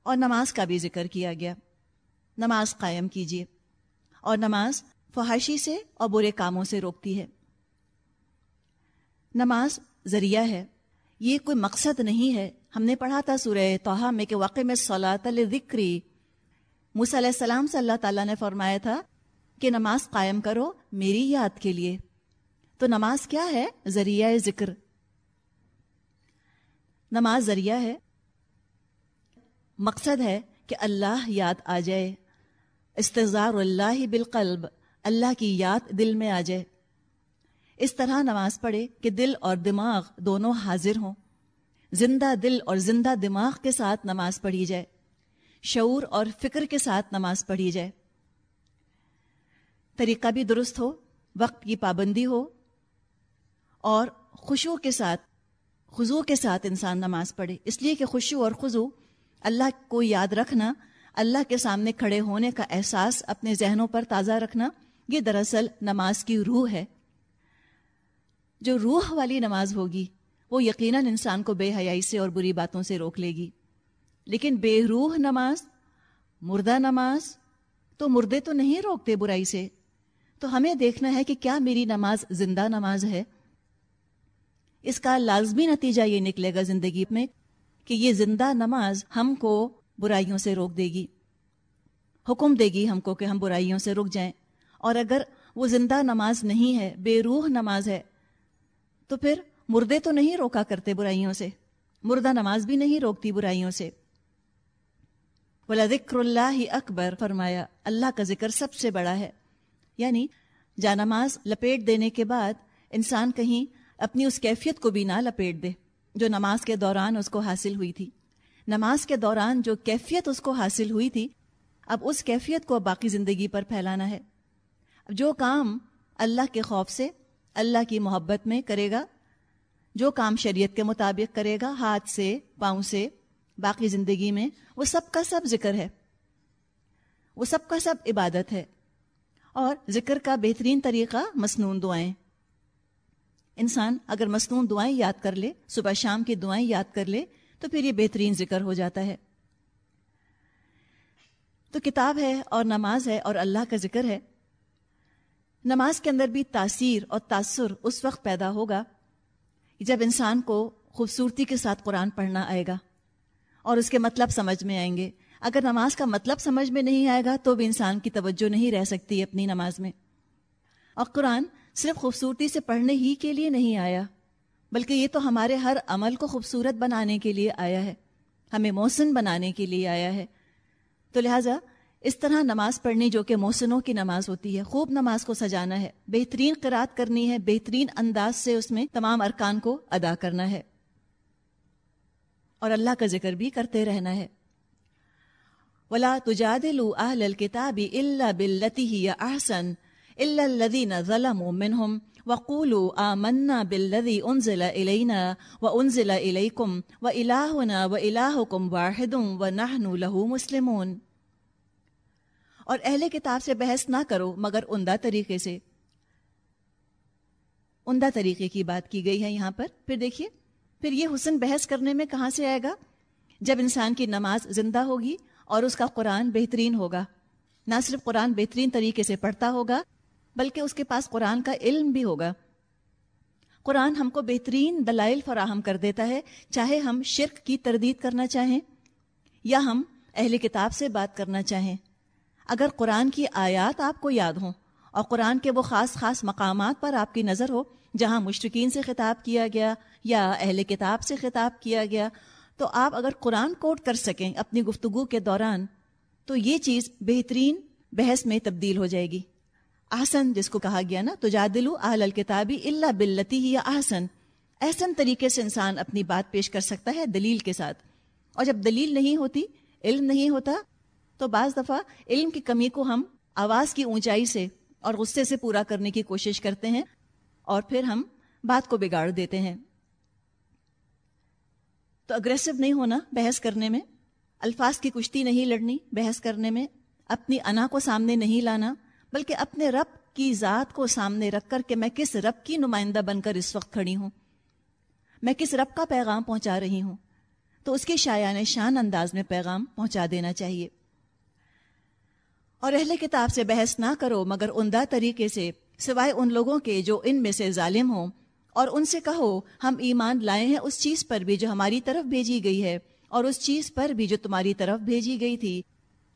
اور نماز کا بھی ذکر کیا گیا۔ نماز قائم کیجیے۔ اور نماز فحاشی سے اور برے کاموں سے روکتی ہے۔ نماز ذریعہ ہے۔ یہ کوئی مقصد نہیں ہے۔ ہم نے پڑھا تھا سورہ توحا میں کہ واقع میں صلاۃ ذکری موسیٰ علیہ السلام سے اللہ تعالیٰ نے فرمایا تھا کہ نماز قائم کرو میری یاد کے لیے۔ تو نماز کیا ہے؟ ذریعہ ذکر۔ نماز ذریعہ ہے۔ مقصد ہے کہ اللہ یاد آ جائے۔ استظار اللہ بالقلب۔ اللہ کی یاد دل میں آ جائے۔ اس طرح نماز پڑھے کہ دل اور دماغ دونوں حاضر ہوں۔ زندہ دل اور زندہ دماغ کے ساتھ نماز پڑھی جائے۔ شعور اور فکر کے ساتھ نماز پڑھی جائے۔ طریقہ بھی درست ہو، وقت کی پابندی ہو اور خوشو کے ساتھ خضو کے ساتھ انسان نماز پڑھے۔ اس لیے کہ خوشو اور خضو اللہ کو یاد رکھنا، اللہ کے سامنے کھڑے ہونے کا احساس اپنے ذہنوں پر تازہ رکھنا، یہ دراصل نماز کی روح ہے۔ جو روح والی نماز ہوگی، وہ یقیناً انسان کو بے حیائی سے اور بری باتوں سے روک لے گی۔ لیکن بے روح نماز، مردہ نماز تو مردے تو نہیں روکتے برائی سے۔ تو ہمیں دیکھنا ہے کہ کیا میری نماز زندہ نماز ہے۔ اس کا لازمی نتیجہ یہ نکلے گا زندگی میں کہ یہ زندہ نماز ہم کو برائیوں سے روک دے گی۔ حکم دے گی ہم کو کہ ہم برائیوں سے رک جائیں۔ اور اگر وہ زندہ نماز نہیں ہے، بے روح نماز ہے تو پھر مردے تو نہیں روکا کرتے برائیوں سے۔ مردہ نماز بھی نہیں روکتی برائیوں سے۔ بولا ذکر اللہ اکبر فرمایا، اللہ کا ذکر سب سے بڑا ہے۔ یعنی جا نماز لپیٹ دینے کے بعد انسان کہیں اپنی اس کیفیت کو بھی نہ لپیٹ دے، جو نماز کے دوران اس کو حاصل ہوئی تھی۔ نماز کے دوران جو کیفیت اس کو حاصل ہوئی تھی، اب اس کیفیت کو باقی زندگی پر پھیلانا ہے۔ جو کام اللہ کے خوف سے اللہ کی محبت میں کرے گا، جو کام شریعت کے مطابق کرے گا، ہاتھ سے، پاؤں سے، باقی زندگی میں، وہ سب کا سب ذکر ہے۔ وہ سب کا سب عبادت ہے۔ اور ذکر کا بہترین طریقہ مصنون دعائیں۔ انسان اگر مصنون دعائیں یاد کر لے، صبح شام کی دعائیں یاد کر لے، تو پھر یہ بہترین ذکر ہو جاتا ہے۔ تو کتاب ہے اور نماز ہے اور اللہ کا ذکر ہے۔ نماز کے اندر بھی تاثیر اور تاثر اس وقت پیدا ہوگا جب انسان کو خوبصورتی کے ساتھ قرآن پڑھنا آئے گا اور اس کے مطلب سمجھ میں آئیں گے۔ اگر نماز کا مطلب سمجھ میں نہیں آئے گا تو بھی انسان کی توجہ نہیں رہ سکتی اپنی نماز میں۔ اور قرآن صرف خوبصورتی سے پڑھنے ہی کے لیے نہیں آیا، بلکہ یہ تو ہمارے ہر عمل کو خوبصورت بنانے کے لیے آیا ہے، ہمیں موسن بنانے کے لیے آیا ہے۔ تو لہٰذا اس طرح نماز پڑھنی جو کہ موسنوں کی نماز ہوتی ہے، خوب نماز کو سجانا ہے۔ بہترین قرات کرنی ہے، بہترین انداز سے اس میں تمام ارکان کو ادا کرنا ہے۔ اور اللہ کا ذکر بھی کرتے رہنا ہے۔ ولا تجادلوا اهل الكتاب الا بالتي هي احسن الا الذين ظلموا منهم وقولوا آمنا بالذي انزل الينا وانزل اليكم والهنا والهكم واحد ونحن له مسلمون اور اہل کتاب سے بحث نہ کرو مگر عمدہ طریقے سے۔ عمدہ طریقے کی بات کی گئی ہے یہاں پر۔ پھر دیکھیے، پھر یہ حسن بحث کرنے میں کہاں سے آئے گا؟ جب انسان کی نماز زندہ ہوگی اور اس کا قرآن بہترین ہوگا۔ نہ صرف قرآن بہترین طریقے سے پڑھتا ہوگا، بلکہ اس کے پاس قرآن کا علم بھی ہوگا۔ قرآن ہم کو بہترین دلائل فراہم کر دیتا ہے، چاہے ہم شرک کی تردید کرنا چاہیں یا ہم اہل کتاب سے بات کرنا چاہیں۔ اگر قرآن کی آیات آپ کو یاد ہوں اور قرآن کے وہ خاص خاص مقامات پر آپ کی نظر ہو جہاں مشرقین سے خطاب کیا گیا یا اہل کتاب سے خطاب کیا گیا، تو آپ اگر قرآن کوٹ کر سکیں اپنی گفتگو کے دوران، تو یہ چیز بہترین بحث میں تبدیل ہو جائے گی۔ احسن جس کو کہا گیا نا تو جادلو اہل الکتابی اللہ بلتی ہی یا احسن۔ احسن طریقے سے انسان اپنی بات پیش کر سکتا ہے دلیل کے ساتھ۔ اور جب دلیل نہیں ہوتی، علم نہیں ہوتا تو بعض دفعہ علم کی کمی کو ہم آواز کی اونچائی سے اور غصے سے پورا کرنے کی کوشش کرتے ہیں اور پھر ہم بات کو بگاڑ دیتے ہیں۔ تو اگریسو نہیں ہونا بحث کرنے میں، الفاظ کی کشتی نہیں لڑنی بحث کرنے میں، اپنی انا کو سامنے نہیں لانا، بلکہ اپنے رب کی ذات کو سامنے رکھ کر کہ میں کس رب کی نمائندہ بن کر اس وقت کھڑی ہوں، میں کس رب کا پیغام پہنچا رہی ہوں۔ تو اس کی شایان شان انداز میں پیغام پہنچا دینا چاہیے۔ اور اہل کتاب سے بحث نہ کرو مگر عمدہ طریقے سے، سوائے ان لوگوں کے جو ان میں سے ظالم ہوں۔ اور ان سے کہو، ہم ایمان لائے ہیں اس چیز پر بھی جو ہماری طرف بھیجی گئی ہے، اور اس چیز پر بھی جو تمہاری طرف بھیجی گئی تھی۔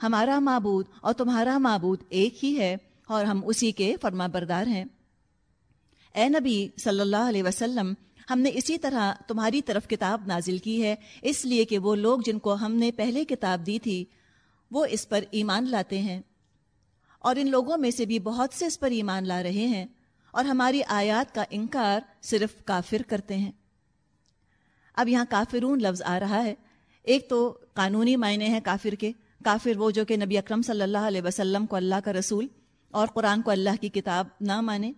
ہمارا معبود اور تمہارا معبود ایک ہی ہے، اور ہم اسی کے فرما بردار ہیں۔ اے نبی صلی اللہ علیہ وسلم، ہم نے اسی طرح تمہاری طرف کتاب نازل کی ہے، اس لیے کہ وہ لوگ جن کو ہم نے پہلے کتاب دی تھی، وہ اس پر ایمان لاتے ہیں۔ اور ان لوگوں میں سے بھی بہت سے اس پر ایمان لا رہے ہیں اور ہماری آیات کا انکار صرف کافر کرتے ہیں۔ اب یہاں کافرون لفظ آ رہا ہے۔ ایک تو قانونی معنی ہے کافر کے۔ کافر وہ جو کہ نبی اکرم صلی اللہ علیہ وسلم کو اللہ کا رسول اور قرآن کو اللہ کی کتاب نہ مانے۔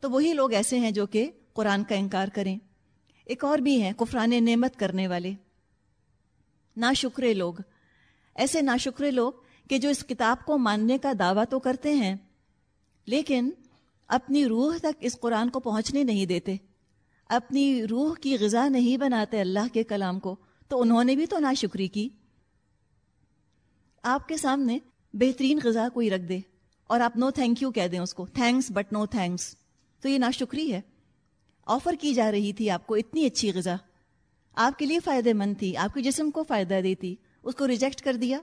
تو وہی لوگ ایسے ہیں جو کہ قرآن کا انکار کریں۔ ایک اور بھی ہیں کفران نعمت کرنے والے۔ نا شکرے لوگ۔ ایسے نا شکرے لوگ کہ جو اس کتاب کو ماننے کا دعویٰ تو کرتے ہیں، لیکن اپنی روح تک اس قرآن کو پہنچنے نہیں دیتے۔ اپنی روح کی غذا نہیں بناتے اللہ کے کلام کو۔ تو انہوں نے بھی تو ناشکری کی۔ آپ کے سامنے بہترین غذا کوئی رکھ دے اور آپ نو تھینک یو کہہ دیں اس کو۔ تھینکس بٹ نو تھینکس تو یہ ناشکری ہے۔ آفر کی جا رہی تھی آپ کو اتنی اچھی غذا۔ آپ کے لیے فائدہ مند تھی، آپ کے جسم کو فائدہ دیتی، اس کو ریجیکٹ کر دیا۔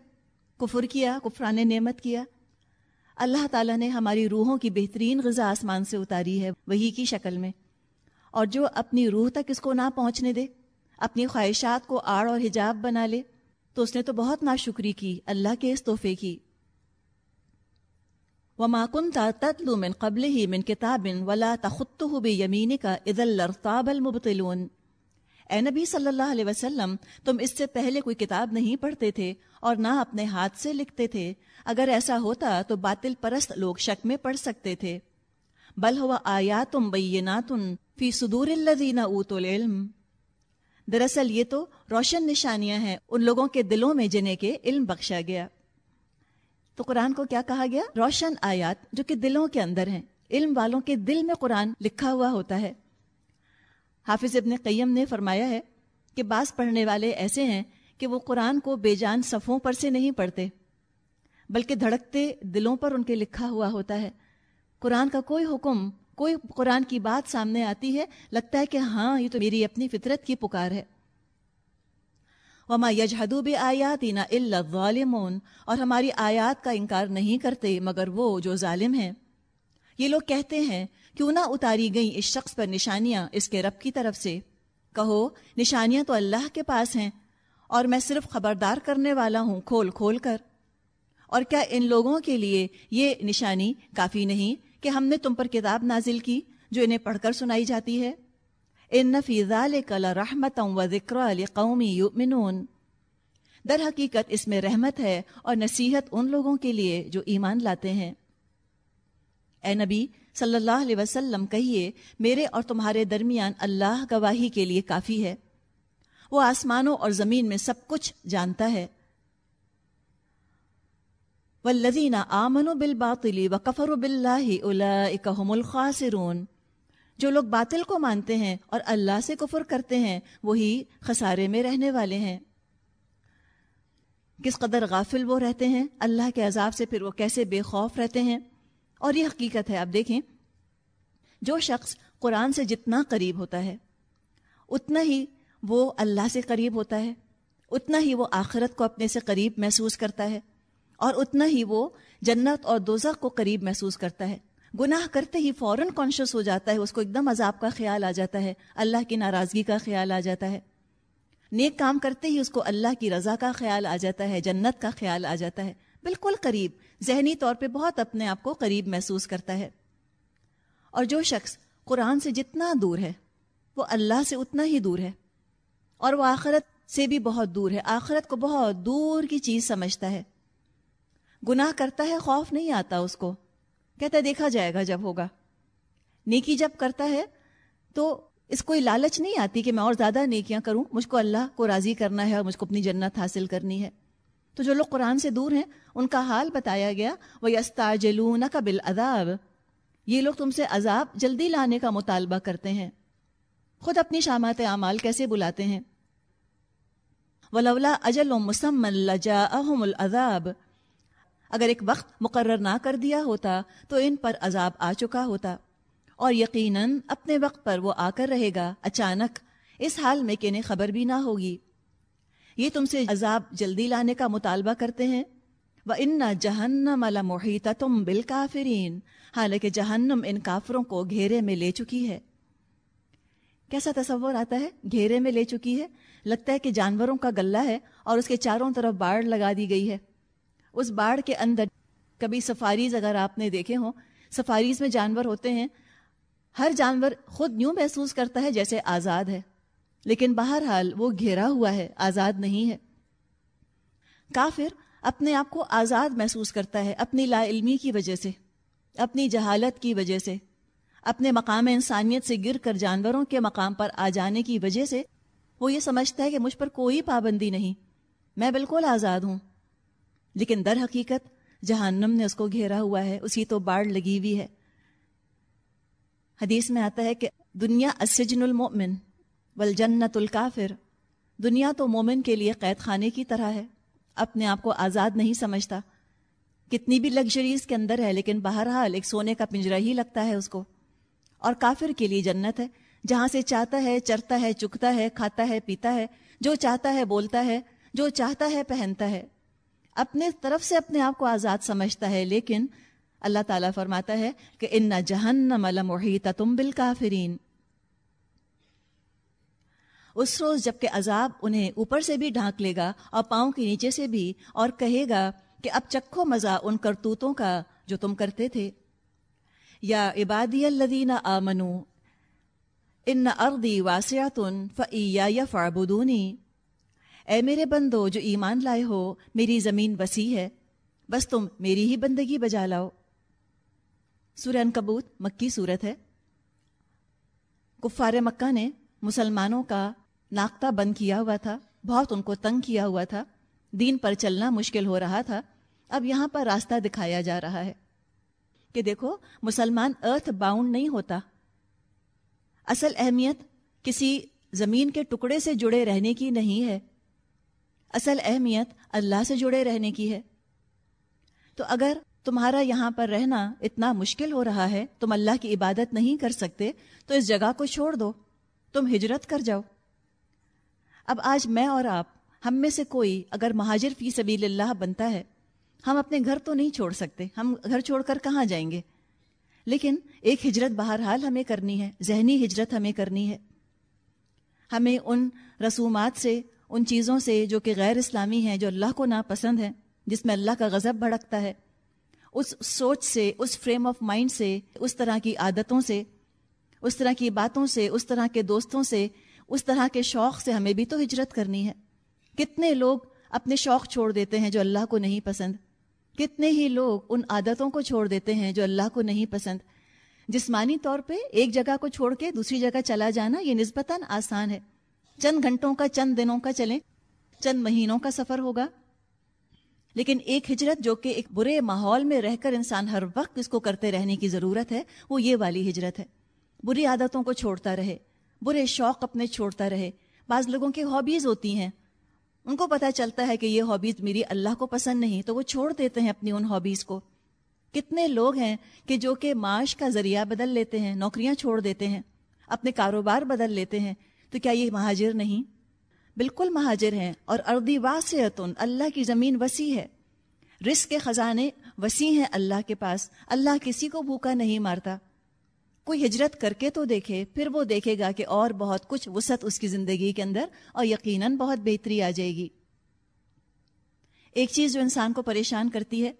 کفر کیا، کفران نعمت کیا۔ اللہ تعالیٰ نے ہماری روحوں کی بہترین غذا آسمان سے اتاری ہے، وہی کی شکل میں۔ اور جو اپنی روح تک اس کو نہ پہنچنے دے، اپنی خواہشات کو آڑ اور حجاب بنا لے، تو اس نے تو بہت ناشکری کی، اللہ کے اس تحفے کی۔ وما كنت تتلو من قبله من كتاب ولا تخطه بيمينك اذا لارتاب المبطلون۔ اے نبی صلی اللہ علیہ وسلم، تم اس سے پہلے کوئی کتاب نہیں پڑھتے تھے اور نہ اپنے ہاتھ سے لکھتے تھے۔ اگر ایسا ہوتا تو باطل پرست لوگ شک میں پڑھ سکتے تھے۔ بل ہوا آیات بینات فی صدور الذین اوتوا العلم۔ دراصل یہ تو روشن نشانیاں ہیں ان لوگوں کے دلوں میں جنہیں کے علم بخشا گیا۔ تو قرآن کو کیا کہا گیا؟ روشن آیات جو کہ دلوں کے اندر ہیں۔ علم والوں کے دل میں قرآن لکھا ہوا ہوتا ہے۔ حافظ ابن قیم نے فرمایا ہے کہ بعض پڑھنے والے ایسے ہیں کہ وہ قرآن کو بے جان صفوں پر سے نہیں پڑھتے، بلکہ دھڑکتے دلوں پر ان کے لکھا ہوا ہوتا ہے۔ قرآن کا کوئی حکم، کوئی قرآن کی بات سامنے آتی ہے، لگتا ہے کہ ہاں یہ تو میری اپنی فطرت کی پکار ہے۔ وما یجہدو بے آیات ظالمون اور ہماری آیات کا انکار نہیں کرتے مگر وہ جو ظالم ہیں۔ یہ لوگ کہتے ہیں کیوں نہ اتاری گئی اس شخص پر نشانیاں اس کے رب کی طرف سے؟ کہو، نشانیاں تو اللہ کے پاس ہیں اور میں صرف خبردار کرنے والا ہوں کھول کھول کر۔ اور کیا ان لوگوں کے لیے یہ نشانی کافی نہیں کہ ہم نے تم پر کتاب نازل کی جو انہیں پڑھ کر سنائی جاتی ہے؟ ان نفیزہ کل رحمت و ذکر علی قومی در حقیقت اس میں رحمت ہے اور نصیحت ان لوگوں کے لیے جو ایمان لاتے ہیں۔ اے نبی صلی اللہ علیہ وسلم کہیے، میرے اور تمہارے درمیان اللہ گواہی کے لیے کافی ہے۔ وہ آسمانوں اور زمین میں سب کچھ جانتا ہے۔ والذین آمنوا بالباطل وکفروا باللہ اولئک هم الخاسرون۔ جو لوگ باطل کو مانتے ہیں اور اللہ سے کفر کرتے ہیں، وہی خسارے میں رہنے والے ہیں۔ کس قدر غافل وہ رہتے ہیں؟ اللہ کے عذاب سے پھر وہ کیسے بے خوف رہتے ہیں؟ اور یہ حقیقت ہے، آپ دیکھیں، جو شخص قرآن سے جتنا قریب ہوتا ہے، اتنا ہی وہ اللہ سے قریب ہوتا ہے، اتنا ہی وہ آخرت کو اپنے سے قریب محسوس کرتا ہے، اور اتنا ہی وہ جنت اور دوزخ کو قریب محسوس کرتا ہے۔ گناہ کرتے ہی فوراً کانشیس ہو جاتا ہے، اس کو ایک دم عذاب کا خیال آ جاتا ہے، اللہ کی ناراضگی کا خیال آ جاتا ہے۔ نیک کام کرتے ہی اس کو اللہ کی رضا کا خیال آ جاتا ہے، جنت کا خیال آ جاتا ہے۔ بالکل قریب، ذہنی طور پہ بہت اپنے آپ کو قریب محسوس کرتا ہے۔ اور جو شخص قرآن سے جتنا دور ہے، وہ اللہ سے اتنا ہی دور ہے۔ اور وہ آخرت سے بھی بہت دور ہے، آخرت کو بہت دور کی چیز سمجھتا ہے۔ گناہ کرتا ہے، خوف نہیں آتا اس کو۔ کہتا ہے، دیکھا جائے گا جب ہوگا۔ نیکی جب کرتا ہے، تو اس کو لالچ نہیں آتی کہ میں اور زیادہ نیکیاں کروں، مجھ کو اللہ کو راضی کرنا ہے اور مجھ کو اپنی جنت حاصل کرنی ہے۔ تو جو لوگ قرآن سے دور ہیں، ان کا حال بتایا گیا وہ یستا جلون کا یہ لوگ تم سے عذاب جلدی لانے کا مطالبہ کرتے ہیں۔ خود اپنی شامات اعمال کیسے بلاتے ہیں؟ ولولا اجل و مسم الجاءهم العذاب۔ اگر ایک وقت مقرر نہ کر دیا ہوتا، تو ان پر عذاب آ چکا ہوتا۔ اور یقیناً اپنے وقت پر وہ آ کر رہے گا، اچانک۔ اس حال میں کہ انہیں خبر بھی نہ ہوگی۔ یہ تم سے عذاب جلدی لانے کا مطالبہ کرتے ہیں؟ وہ ان جہنم محیط تم بال کافرین حالانکہ جہنم ان کافروں کو گھیرے میں لے چکی ہے۔ کیسا تصور آتا ہے؟ گھیرے میں لے چکی ہے؟ لگتا ہے کہ جانوروں کا گلہ ہے اور اس کے چاروں طرف باڑ لگا دی گئی ہے۔ اس باڑ کے اندر کبھی سفاریز اگر آپ نے دیکھے ہوں، سفاریز میں جانور ہوتے ہیں۔ ہر جانور خود یوں محسوس کرتا ہے جیسے آزاد ہے۔ لیکن بہرحال وہ گھیرا ہوا ہے، آزاد نہیں ہے۔ کافر اپنے آپ کو آزاد محسوس کرتا ہے اپنی لا علمی کی وجہ سے، اپنی جہالت کی وجہ سے، اپنے مقام انسانیت سے گر کر جانوروں کے مقام پر آ جانے کی وجہ سے۔ وہ یہ سمجھتا ہے کہ مجھ پر کوئی پابندی نہیں، میں بالکل آزاد ہوں۔ لیکن در حقیقت جہنم نے اس کو گھیرا ہوا ہے، اسی تو باڑ لگی ہوئی ہے۔ حدیث میں آتا ہے کہ دنیا اسجن المؤمن والجنت الکافر۔ دنیا تو مومن کے لیے قید خانے کی طرح ہے۔ اپنے آپ کو آزاد نہیں سمجھتا۔ کتنی بھی لگژریز کے اندر ہے، لیکن بہرحال ایک سونے کا پنجرا ہی لگتا ہے اس کو۔ اور کافر کے لیے جنت ہے، جہاں سے چاہتا ہے، چرتا ہے چکتا ہے، کھاتا ہے، پیتا ہے۔ جو چاہتا ہے، بولتا ہے۔ جو چاہتا ہے، پہنتا ہے۔ اپنے طرف سے اپنے آپ کو آزاد سمجھتا ہے، لیکن اللہ تعالیٰ فرماتا ہے کہ ان نہ جہنم محیط تم بال کافرین اس روز جبکہ عذاب انہیں اوپر سے بھی ڈھانک لے گا اور پاؤں کے نیچے سے بھی اور کہے گا کہ اب چکھو مزہ ان کرتوتوں کا جو تم کرتے تھے۔ یا عبادی الدین آ منو ان اردی واسعتن فیا یا اے میرے بندو، جو ایمان لائے ہو، میری زمین وسیع ہے، بس تم میری ہی بندگی بجا لاؤ۔ سورہ کبوت مکی صورت ہے۔ کفار مکہ نے مسلمانوں کا ناختہ بند کیا ہوا تھا، بہت ان کو تنگ کیا ہوا تھا۔ دین پر چلنا مشکل ہو رہا تھا۔ اب یہاں پر راستہ دکھایا جا رہا ہے کہ دیکھو، مسلمان ارتھ باؤنڈ نہیں ہوتا۔ اصل اہمیت کسی زمین کے ٹکڑے سے جڑے رہنے کی نہیں ہے۔ اصل اہمیت اللہ سے جڑے رہنے کی ہے۔ تو اگر تمہارا یہاں پر رہنا اتنا مشکل ہو رہا ہے، تم اللہ کی عبادت نہیں کر سکتے، تو اس جگہ کو چھوڑ دو۔ تم ہجرت کر جاؤ۔ اب آج میں اور آپ ہم میں سے کوئی اگر مہاجر فی سبیل اللہ بنتا ہے، ہم اپنے گھر تو نہیں چھوڑ سکتے، ہم گھر چھوڑ کر کہاں جائیں گے؟ لیکن ایک ہجرت بہرحال ہمیں کرنی ہے، ذہنی ہجرت ہمیں کرنی ہے۔ ہمیں ان رسومات سے، ان چیزوں سے جو کہ غیر اسلامی ہیں، جو اللہ کو ناپسند ہیں، جس میں اللہ کا غضب بھڑکتا ہے، اس سوچ سے، اس فریم آف مائنڈ سے، اس طرح کی عادتوں سے، اس طرح کی باتوں سے، اس طرح کے دوستوں سے اس طرح کے شوق سے ہمیں بھی تو ہجرت کرنی ہے۔ کتنے لوگ اپنے شوق چھوڑ دیتے ہیں جو اللہ کو نہیں پسند۔ کتنے ہی لوگ ان عادتوں کو چھوڑ دیتے ہیں جو اللہ کو نہیں پسند۔ جسمانی طور پہ ایک جگہ کو چھوڑ کے دوسری جگہ چلا جانا یہ نسبتاً آسان ہے۔ چند گھنٹوں کا، چند دنوں کا چلیں، چند مہینوں کا سفر ہوگا۔ لیکن ایک ہجرت جو کہ ایک برے ماحول میں رہ کر انسان ہر وقت اس کو کرتے رہنے کی ضرورت ہے، وہ یہ والی ہجرت ہے۔ بری عادتوں کو چھوڑتا رہے۔ برے شوق اپنے چھوڑتا رہے۔ بعض لوگوں کی ہابیز ہوتی ہیں۔ ان کو پتا چلتا ہے کہ یہ ہابیز میری اللہ کو پسند نہیں، تو وہ چھوڑ دیتے ہیں اپنی ان ہابیز کو۔ کتنے لوگ ہیں کہ جو کہ معاش کا ذریعہ بدل لیتے ہیں، نوکریاں چھوڑ دیتے ہیں، اپنے کاروبار بدل لیتے ہیں۔ تو کیا یہ مہاجر نہیں؟ بالکل مہاجر ہیں، اور اردی واسعتن، اللہ کی زمین وسیع ہے۔ رزق کے خزانے وسیع ہیں اللہ کے پاس۔ اللہ کسی کو بھوکا نہیں مارتا۔ کوئی ہجرت کر کے تو دیکھے، پھر وہ دیکھے گا کہ اور بہت کچھ وسعت اس کی زندگی کے اندر اور یقیناً بہت بہتری آ جائے گی۔ ایک چیز جو انسان کو پریشان کرتی ہے،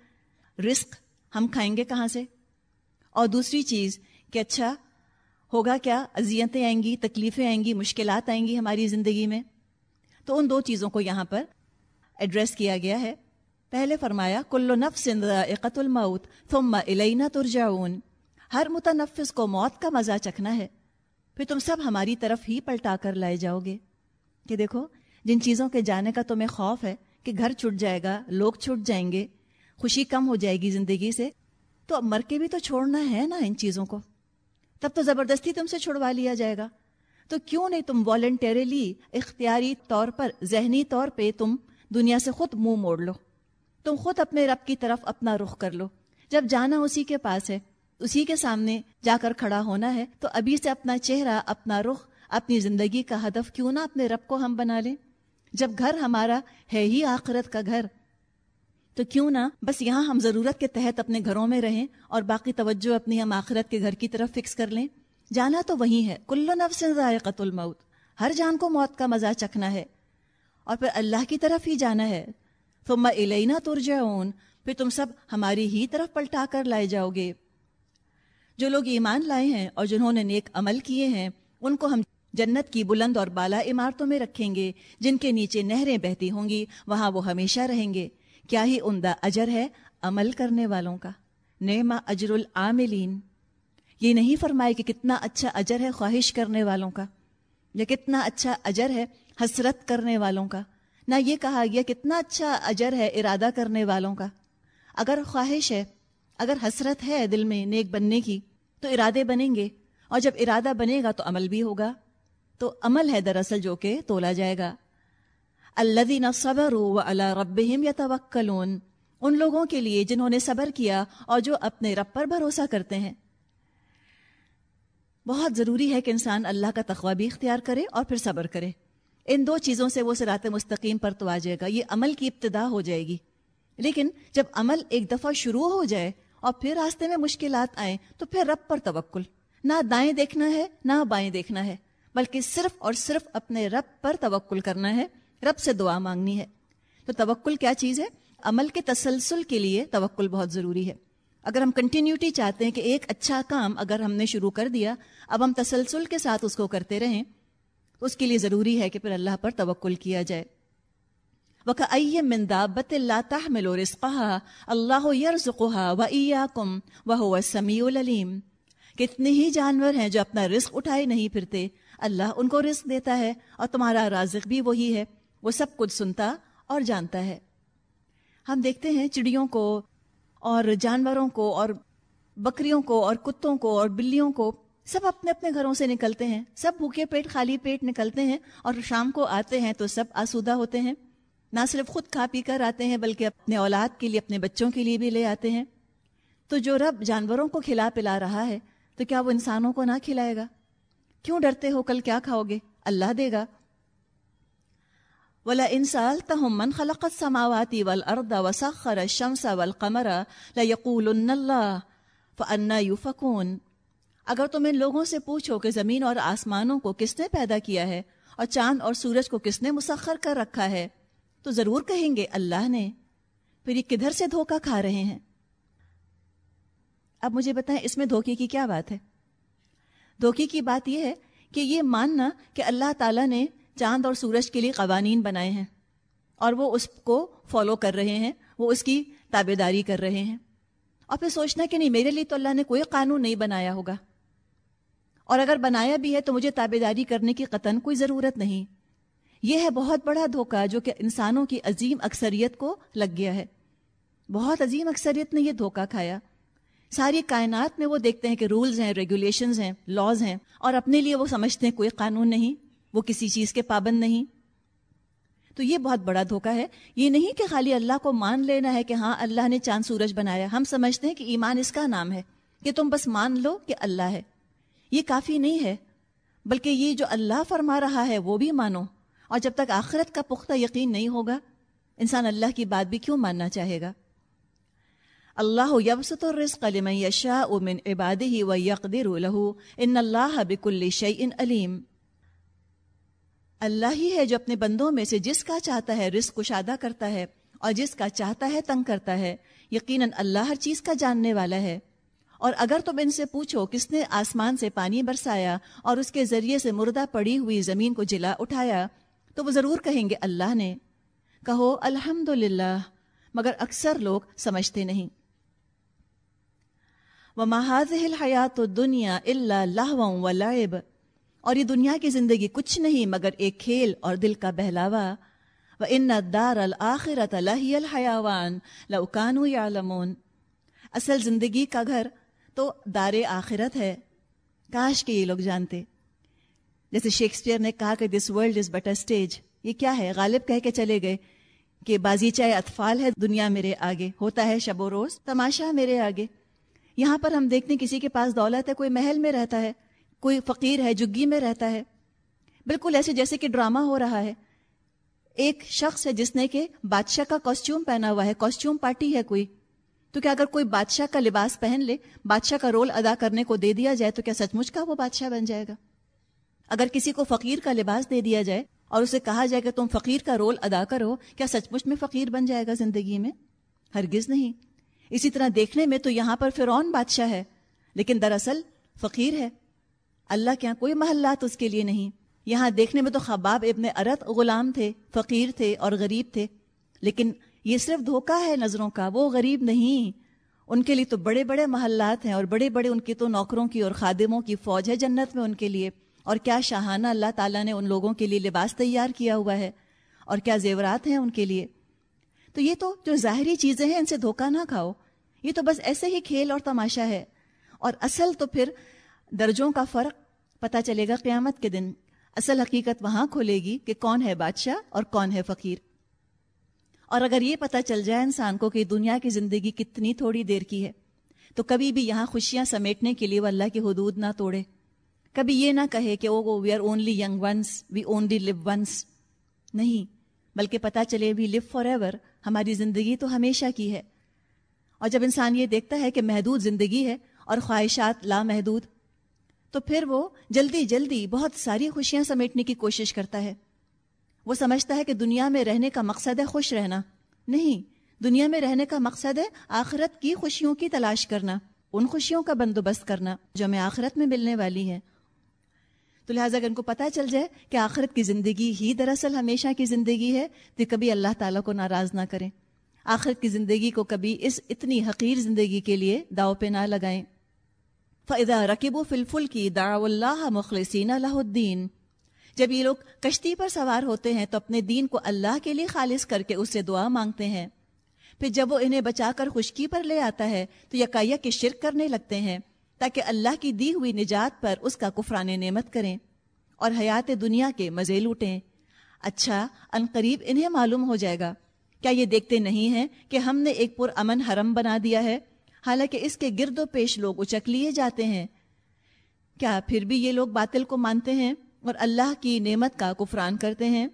رزق ہم کھائیں گے کہاں سے؟ اور دوسری چیز کہ اچھا ہوگا کیا؟ اذیتیں آئیں گی، تکلیفیں آئیں گی، مشکلات آئیں گی ہماری زندگی میں۔ تو ان دو چیزوں کو یہاں پر ایڈریس کیا گیا ہے۔ پہلے فرمایا، کل نفس ذائقۃ الموت ثم الینا ترجعون۔ ہر متنفس کو موت کا مزہ چکھنا ہے۔ پھر تم سب ہماری طرف ہی پلٹا کر لائے جاؤ گے۔ کہ دیکھو، جن چیزوں کے جانے کا تمہیں خوف ہے کہ گھر چھٹ جائے گا، لوگ چھٹ جائیں گے، خوشی کم ہو جائے گی زندگی سے، تو اب مر کے بھی تو چھوڑنا ہے نا ان چیزوں کو۔ تب تو زبردستی تم سے چھڑوا لیا جائے گا۔ تو کیوں نہیں تم والنٹیریلی اختیاری طور پر، ذہنی طور پہ تم دنیا سے خود منہ موڑ لو۔ تم خود اپنے رب کی طرف اپنا رخ کر لو۔ جب جانا اسی کے پاس ہے اسی کے سامنے جا کر کھڑا ہونا ہے تو ابھی سے اپنا چہرہ، اپنا رخ، اپنی زندگی کا ہدف کیوں نہ اپنے رب کو ہم بنا لیں؟ جب گھر ہمارا ہے ہی آخرت کا گھر، تو کیوں نہ بس یہاں ہم ضرورت کے تحت اپنے گھروں میں رہیں اور باقی توجہ اپنی ہم آخرت کے گھر کی طرف فکس کر لیں؟ جانا تو وہی ہے کلو نفس ذائقۃ الموت، ہر جان کو موت کا مزہ چکھنا ہے۔ اور پھر اللہ کی طرف ہی جانا ہے۔ ثم الینا ترجعون، پھر تم سب ہماری ہی طرف پلٹا کر لائے جاؤ گے۔ جو لوگ ایمان لائے ہیں اور جنہوں نے نیک عمل کیے ہیں، ان کو ہم جنت کی بلند اور بالا عمارتوں میں رکھیں گے، جن کے نیچے نہریں بہتی ہوں گی، وہاں وہ ہمیشہ رہیں گے۔ کیا ہی عمدہ اجر ہے عمل کرنے والوں کا۔ نعمہ اجر العاملین۔ یہ نہیں فرمائے کہ کتنا اچھا اجر ہے خواہش کرنے والوں کا، یا کتنا اچھا اجر ہے حسرت کرنے والوں کا۔ نہ یہ کہا گیا کتنا اچھا اجر ہے ارادہ کرنے والوں کا۔ اگر خواہش ہے، اگر حسرت ہے دل میں نیک بننے کی تو ارادے بنیں گے اور جب ارادہ بنے گا تو عمل بھی ہوگا۔ تو عمل ہے دراصل جو کہ تولا جائے گا۔ اللہ صبر اللہ رب یا ان لوگوں کے لیے جنہوں نے صبر کیا اور جو اپنے رب پر بھروسہ کرتے ہیں۔ بہت ضروری ہے کہ انسان اللہ کا تخوہ بھی اختیار کرے اور پھر صبر کرے۔ ان دو چیزوں سے وہ سرات مستقیم پر تو آ جائے گا، یہ عمل کی ابتدا ہو جائے گی۔ لیکن جب عمل ایک دفعہ شروع ہو جائے اور پھر راستے میں مشکلات آئیں تو پھر رب پر توکل۔ نہ دائیں دیکھنا ہے، نہ بائیں دیکھنا ہے، بلکہ صرف اور صرف اپنے رب پر توکل کرنا ہے۔ رب سے دعا مانگنی ہے۔ تو توکل کیا چیز ہے؟ عمل کے تسلسل کے لیے توکل بہت ضروری ہے۔ اگر ہم کنٹینیوٹی چاہتے ہیں کہ ایک اچھا کام اگر ہم نے شروع کر دیا، اب ہم تسلسل کے ساتھ اس کو کرتے رہیں، اس کے لیے ضروری ہے کہ پھر اللہ پر توکل کیا جائے۔ مندابت اللہ ملو رسقہ اللہ و کم وہ سمیع العلیم کتنے ہی جانور ہیں جو اپنا رزق اٹھائے نہیں پھرتے۔ اللہ ان کو رزق دیتا ہے اور تمہارا رازق بھی وہی ہے۔ وہ سب کچھ سنتا اور جانتا ہے۔ ہم دیکھتے ہیں چڑیوں کو اور جانوروں کو اور بکریوں کو اور کتوں کو اور بلیوں کو۔ سب اپنے اپنے گھروں سے نکلتے ہیں۔ سب بھوکے پیٹ، خالی پیٹ نکلتے ہیں اور شام کو آتے ہیں تو سب آسودہ ہوتے ہیں۔ نہ صرف خود کھا پی کر آتے ہیں بلکہ اپنے اولاد کے لیے، اپنے بچوں کے لیے بھی لے آتے ہیں۔ تو جو رب جانوروں کو کھلا پلا رہا ہے، تو کیا وہ انسانوں کو نہ کھلائے گا؟ کیوں ڈرتے ہو؟ کل کیا کھاؤ گے؟ اللہ دے گا۔ ولا انسال تہم من خلق السماوات والارض وسخر الشمس والقمر ليقولن الله فانا يفكون۔ اگر تم ان لوگوں سے پوچھو کہ زمین اور آسمانوں کو کس نے پیدا کیا ہے، اور چاند اور سورج کو کس نے مسخر کر رکھا ہے تو ضرور کہیں گے، اللہ نے۔ پھر یہ کدھر سے دھوکہ کھا رہے ہیں؟ اب مجھے بتائیں، اس میں دھوکے کی کیا بات ہے؟ دھوکے کی بات یہ ہے کہ یہ ماننا کہ اللہ تعالیٰ نے چاند اور سورج کے لیے قوانین بنائے ہیں اور وہ اس کو فالو کر رہے ہیں، وہ اس کی تابے داری کر رہے ہیں۔ اور پھر سوچنا کہ نہیں، میرے لیے تو اللہ نے کوئی قانون نہیں بنایا ہوگا۔ اور اگر بنایا بھی ہے تو مجھے تابے داری کرنے کی قطن کوئی ضرورت نہیں۔ یہ ہے بہت بڑا دھوکہ جو کہ انسانوں کی عظیم اکثریت کو لگ گیا ہے۔ بہت عظیم اکثریت نے یہ دھوکہ کھایا۔ ساری کائنات میں وہ دیکھتے ہیں کہ رولز ہیں، ریگولیشنز ہیں، لاز ہیں اور اپنے لیے وہ سمجھتے ہیں کوئی قانون نہیں، وہ کسی چیز کے پابند نہیں۔ تو یہ بہت بڑا دھوکا ہے۔ یہ نہیں کہ خالی اللہ کو مان لینا ہے کہ ہاں اللہ نے چاند سورج بنایا۔ ہم سمجھتے ہیں کہ ایمان اس کا نام ہے کہ تم بس مان لو کہ اللہ ہے۔ یہ کافی نہیں ہے، بلکہ یہ جو اللہ فرما رہا ہے وہ بھی مانو۔ اور جب تک آخرت کا پختہ یقین نہیں ہوگا، انسان اللہ کی بات بھی کیوں ماننا چاہے گا؟ اللہ یبسط الرزق لمن یشاء من عباده ویقدر له ان اللہ بكل شیء علیم۔ اللہ ہی ہے جو اپنے بندوں میں سے جس کا چاہتا ہے رزق کشادہ کرتا ہے اور جس کا چاہتا ہے تنگ کرتا ہے، یقیناً اللہ ہر چیز کا جاننے والا ہے۔ اور اگر تم ان سے پوچھو کس نے آسمان سے پانی برسایا اور اس کے ذریعے سے مردہ پڑی ہوئی زمین کو جلا اٹھایا تو وہ ضرور کہیں گے، اللہ نے۔ کہو الحمد مگر اکثر لوگ سمجھتے نہیں۔ وہ محاذ حیات دنیا اللہ و لعب۔ اور یہ دنیا کی زندگی کچھ نہیں، مگر ایک کھیل اور دل کا بہلاوا۔ و ان دار الآخرت الحی الحیاوان لکانو یا اصل زندگی کا گھر تو دار آخرت ہے۔ کاش کے یہ لوگ جانتے۔ جیسے شیکسپیئر نے کہا کہ this world is but stage یہ کیا ہے؟ غالب کہہ کے چلے گئے کہ بازی اطفال ہے، دنیا میرے آگے، ہوتا ہے شب و روز، تماشا میرے آگے۔ یہاں پر ہم دیکھتے ہیں کسی کے پاس دولت ہے، کوئی محل میں رہتا ہے، کوئی فقیر ہے، جگی میں رہتا ہے۔ بالکل ایسے جیسے کہ ڈرامہ ہو رہا ہے۔ ایک شخص ہے جس نے کہ بادشاہ کا کاسٹیوم پہنا ہوا ہے کاسٹیوم پارٹی ہے کوئی۔ تو کیا اگر کوئی بادشاہ کا لباس پہن لے، بادشاہ کا رول ادا کرنے کو دے دیا جائے، تو کیا سچ مچ کا وہ بادشاہ بن جائے گا؟ اگر کسی کو فقیر کا لباس دے دیا جائے اور اسے کہا جائے کہ تم فقیر کا رول ادا کرو، کیا سچ مچ میں فقیر بن جائے گا زندگی میں؟ ہرگز نہیں۔ اسی طرح دیکھنے میں تو یہاں پر فرعون بادشاہ ہے، لیکن دراصل فقیر ہے۔ اللہ کے یہاں کوئی محلات اس کے لیے نہیں۔ یہاں دیکھنے میں تو خباب ابن ارت غلام تھے، فقیر تھے اور غریب تھے۔ لیکن یہ صرف دھوکا ہے نظروں کا، وہ غریب نہیں۔ ان کے لیے تو بڑے بڑے محلات ہیں اور بڑے بڑے ان کی تو نوکروں کی اور خادموں کی فوج ہے جنت میں ان کے لیے۔ اور کیا شاہانہ اللہ تعالیٰ نے ان لوگوں کے لیے لباس تیار کیا ہوا ہے؟ اور کیا زیورات ہیں ان کے لیے؟ تو یہ تو جو ظاہری چیزیں ہیں، ان سے دھوکہ نہ کھاؤ۔ یہ تو بس ایسے ہی کھیل اور تماشا ہے۔ اور اصل تو پھر درجوں کا فرق پتہ چلے گا قیامت کے دن۔ اصل حقیقت وہاں کھولے گی کہ کون ہے بادشاہ اور کون ہے فقیر۔ اور اگر یہ پتہ چل جائے انسان کو کہ دنیا کی زندگی کتنی تھوڑی دیر کی ہے، تو کبھی بھی یہاں خوشیاں سمیٹنے کے لیے وہ اللہ کی حدود نہ توڑے۔ کبھی یہ نہ کہے کہ او we are only young once we only live once نہیں، بلکہ پتہ چلے وی لیو فار ایور ہماری زندگی تو ہمیشہ کی ہے۔ اور جب انسان یہ دیکھتا ہے کہ محدود زندگی ہے اور خواہشات لامحدود، تو پھر وہ جلدی جلدی بہت ساری خوشیاں سمیٹنے کی کوشش کرتا ہے۔ وہ سمجھتا ہے کہ دنیا میں رہنے کا مقصد ہے خوش رہنا۔ نہیں، دنیا میں رہنے کا مقصد ہے آخرت کی خوشیوں کی تلاش کرنا، ان خوشیوں کا بندوبست کرنا جو ہمیں آخرت میں ملنے والی ہے تو لہٰذا اگر ان کو پتہ چل جائے کہ آخرت کی زندگی ہی دراصل ہمیشہ کی زندگی ہے، تو کبھی اللہ تعالیٰ کو ناراض نہ کریں۔ آخرت کی زندگی کو کبھی اس اتنی حقیر زندگی کے لیے داؤ پہ نہ لگائیں۔ فضا رقیب و فلفل کی دا اللہ مخلصین اللہ الدین جب یہ لوگ کشتی پر سوار ہوتے ہیں، تو اپنے دین کو اللہ کے لیے خالص کر کے اس سے دعا مانگتے ہیں۔ پھر جب وہ انہیں بچا کر خشکی پر لے آتا ہے، تو یکایا کے شرک کرنے لگتے ہیں۔ تاکہ اللہ کی دی ہوئی نجات پر اس کا کفران نعمت کریں اور حیات دنیا کے مزے لوٹیں۔ اچھا ان قریب انہیں معلوم ہو جائے گا۔ کیا یہ دیکھتے نہیں ہیں کہ ہم نے ایک پر امن حرم بنا دیا ہے؟ حالانکہ اس کے گرد و پیش لوگ اچک لیے جاتے ہیں۔ کیا پھر بھی یہ لوگ باطل کو مانتے ہیں اور اللہ کی نعمت کا کفران کرتے ہیں؟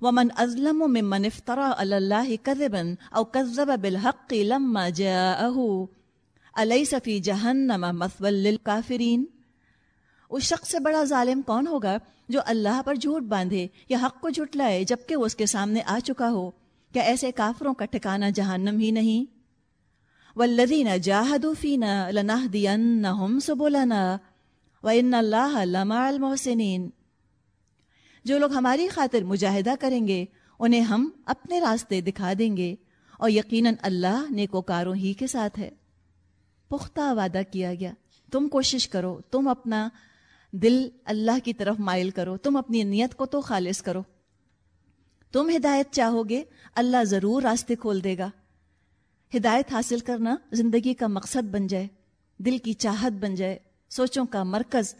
ومن ازلم ممن افترى على الله كذبا او كذب بالحق لما جاءه اليس في جهنم مثوى للكافرين اس شخص سے بڑا ظالم کون ہوگا جو اللہ پر جھوٹ باندھے یا حق کو جھٹلائے جبکہ وہ اس کے سامنے آ چکا ہو؟ کیا ایسے کافروں کا ٹھکانہ جہنم ہی نہیں؟ والذین جاہدوا فینا لنہدینہم سبلنا وان اللہ لمع المحسنین۔ جو لوگ ہماری خاطر مجاہدہ کریں گے، انہیں ہم اپنے راستے دکھا دیں گے اور یقیناً اللہ نیکوکاروں ہی کے ساتھ ہے۔ پختہ وعدہ کیا گیا۔ تم کوشش کرو، تم اپنا دل اللہ کی طرف مائل کرو، تم اپنی نیت کو تو خالص کرو۔ تم ہدایت چاہو گے اللہ ضرور راستے کھول دے گا۔ ہدایت حاصل کرنا زندگی کا مقصد بن جائے، دل کی چاہت بن جائے، سوچوں کا مرکز،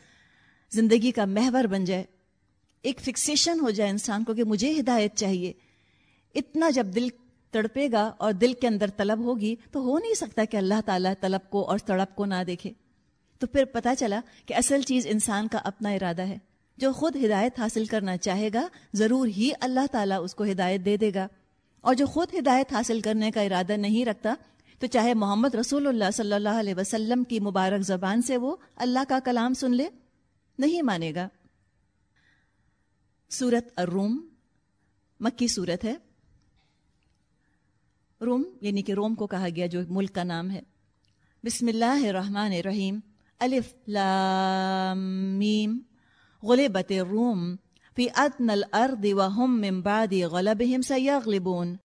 زندگی کا محور بن جائے۔ ایک فکسیشن ہو جائے انسان کو کہ مجھے ہدایت چاہیے۔ اتنا جب دل تڑپے گا اور دل کے اندر طلب ہوگی تو ہو نہیں سکتا کہ اللہ تعالیٰ طلب کو اور تڑپ کو نہ دیکھے۔ تو پھر پتا چلا کہ اصل چیز انسان کا اپنا ارادہ ہے۔ جو خود ہدایت حاصل کرنا چاہے گا، ضرور ہی اللہ تعالیٰ اس کو ہدایت دے دے گا۔ اور جو خود ہدایت حاصل کرنے کا ارادہ نہیں رکھتا، تو چاہے محمد رسول اللہ صلی اللہ علیہ وسلم کی مبارک زبان سے وہ اللہ کا کلام سن لے، نہیں مانے گا۔ سورت الروم، مکی صورت ہے۔ روم یعنی کہ روم کو کہا گیا جو ملک کا نام ہے۔ بسم اللہ الرحمن الرحیم، الف لام میم۔ غلبت الروم فی ادن الارض وهم من بعد غلبهم سیغلبون۔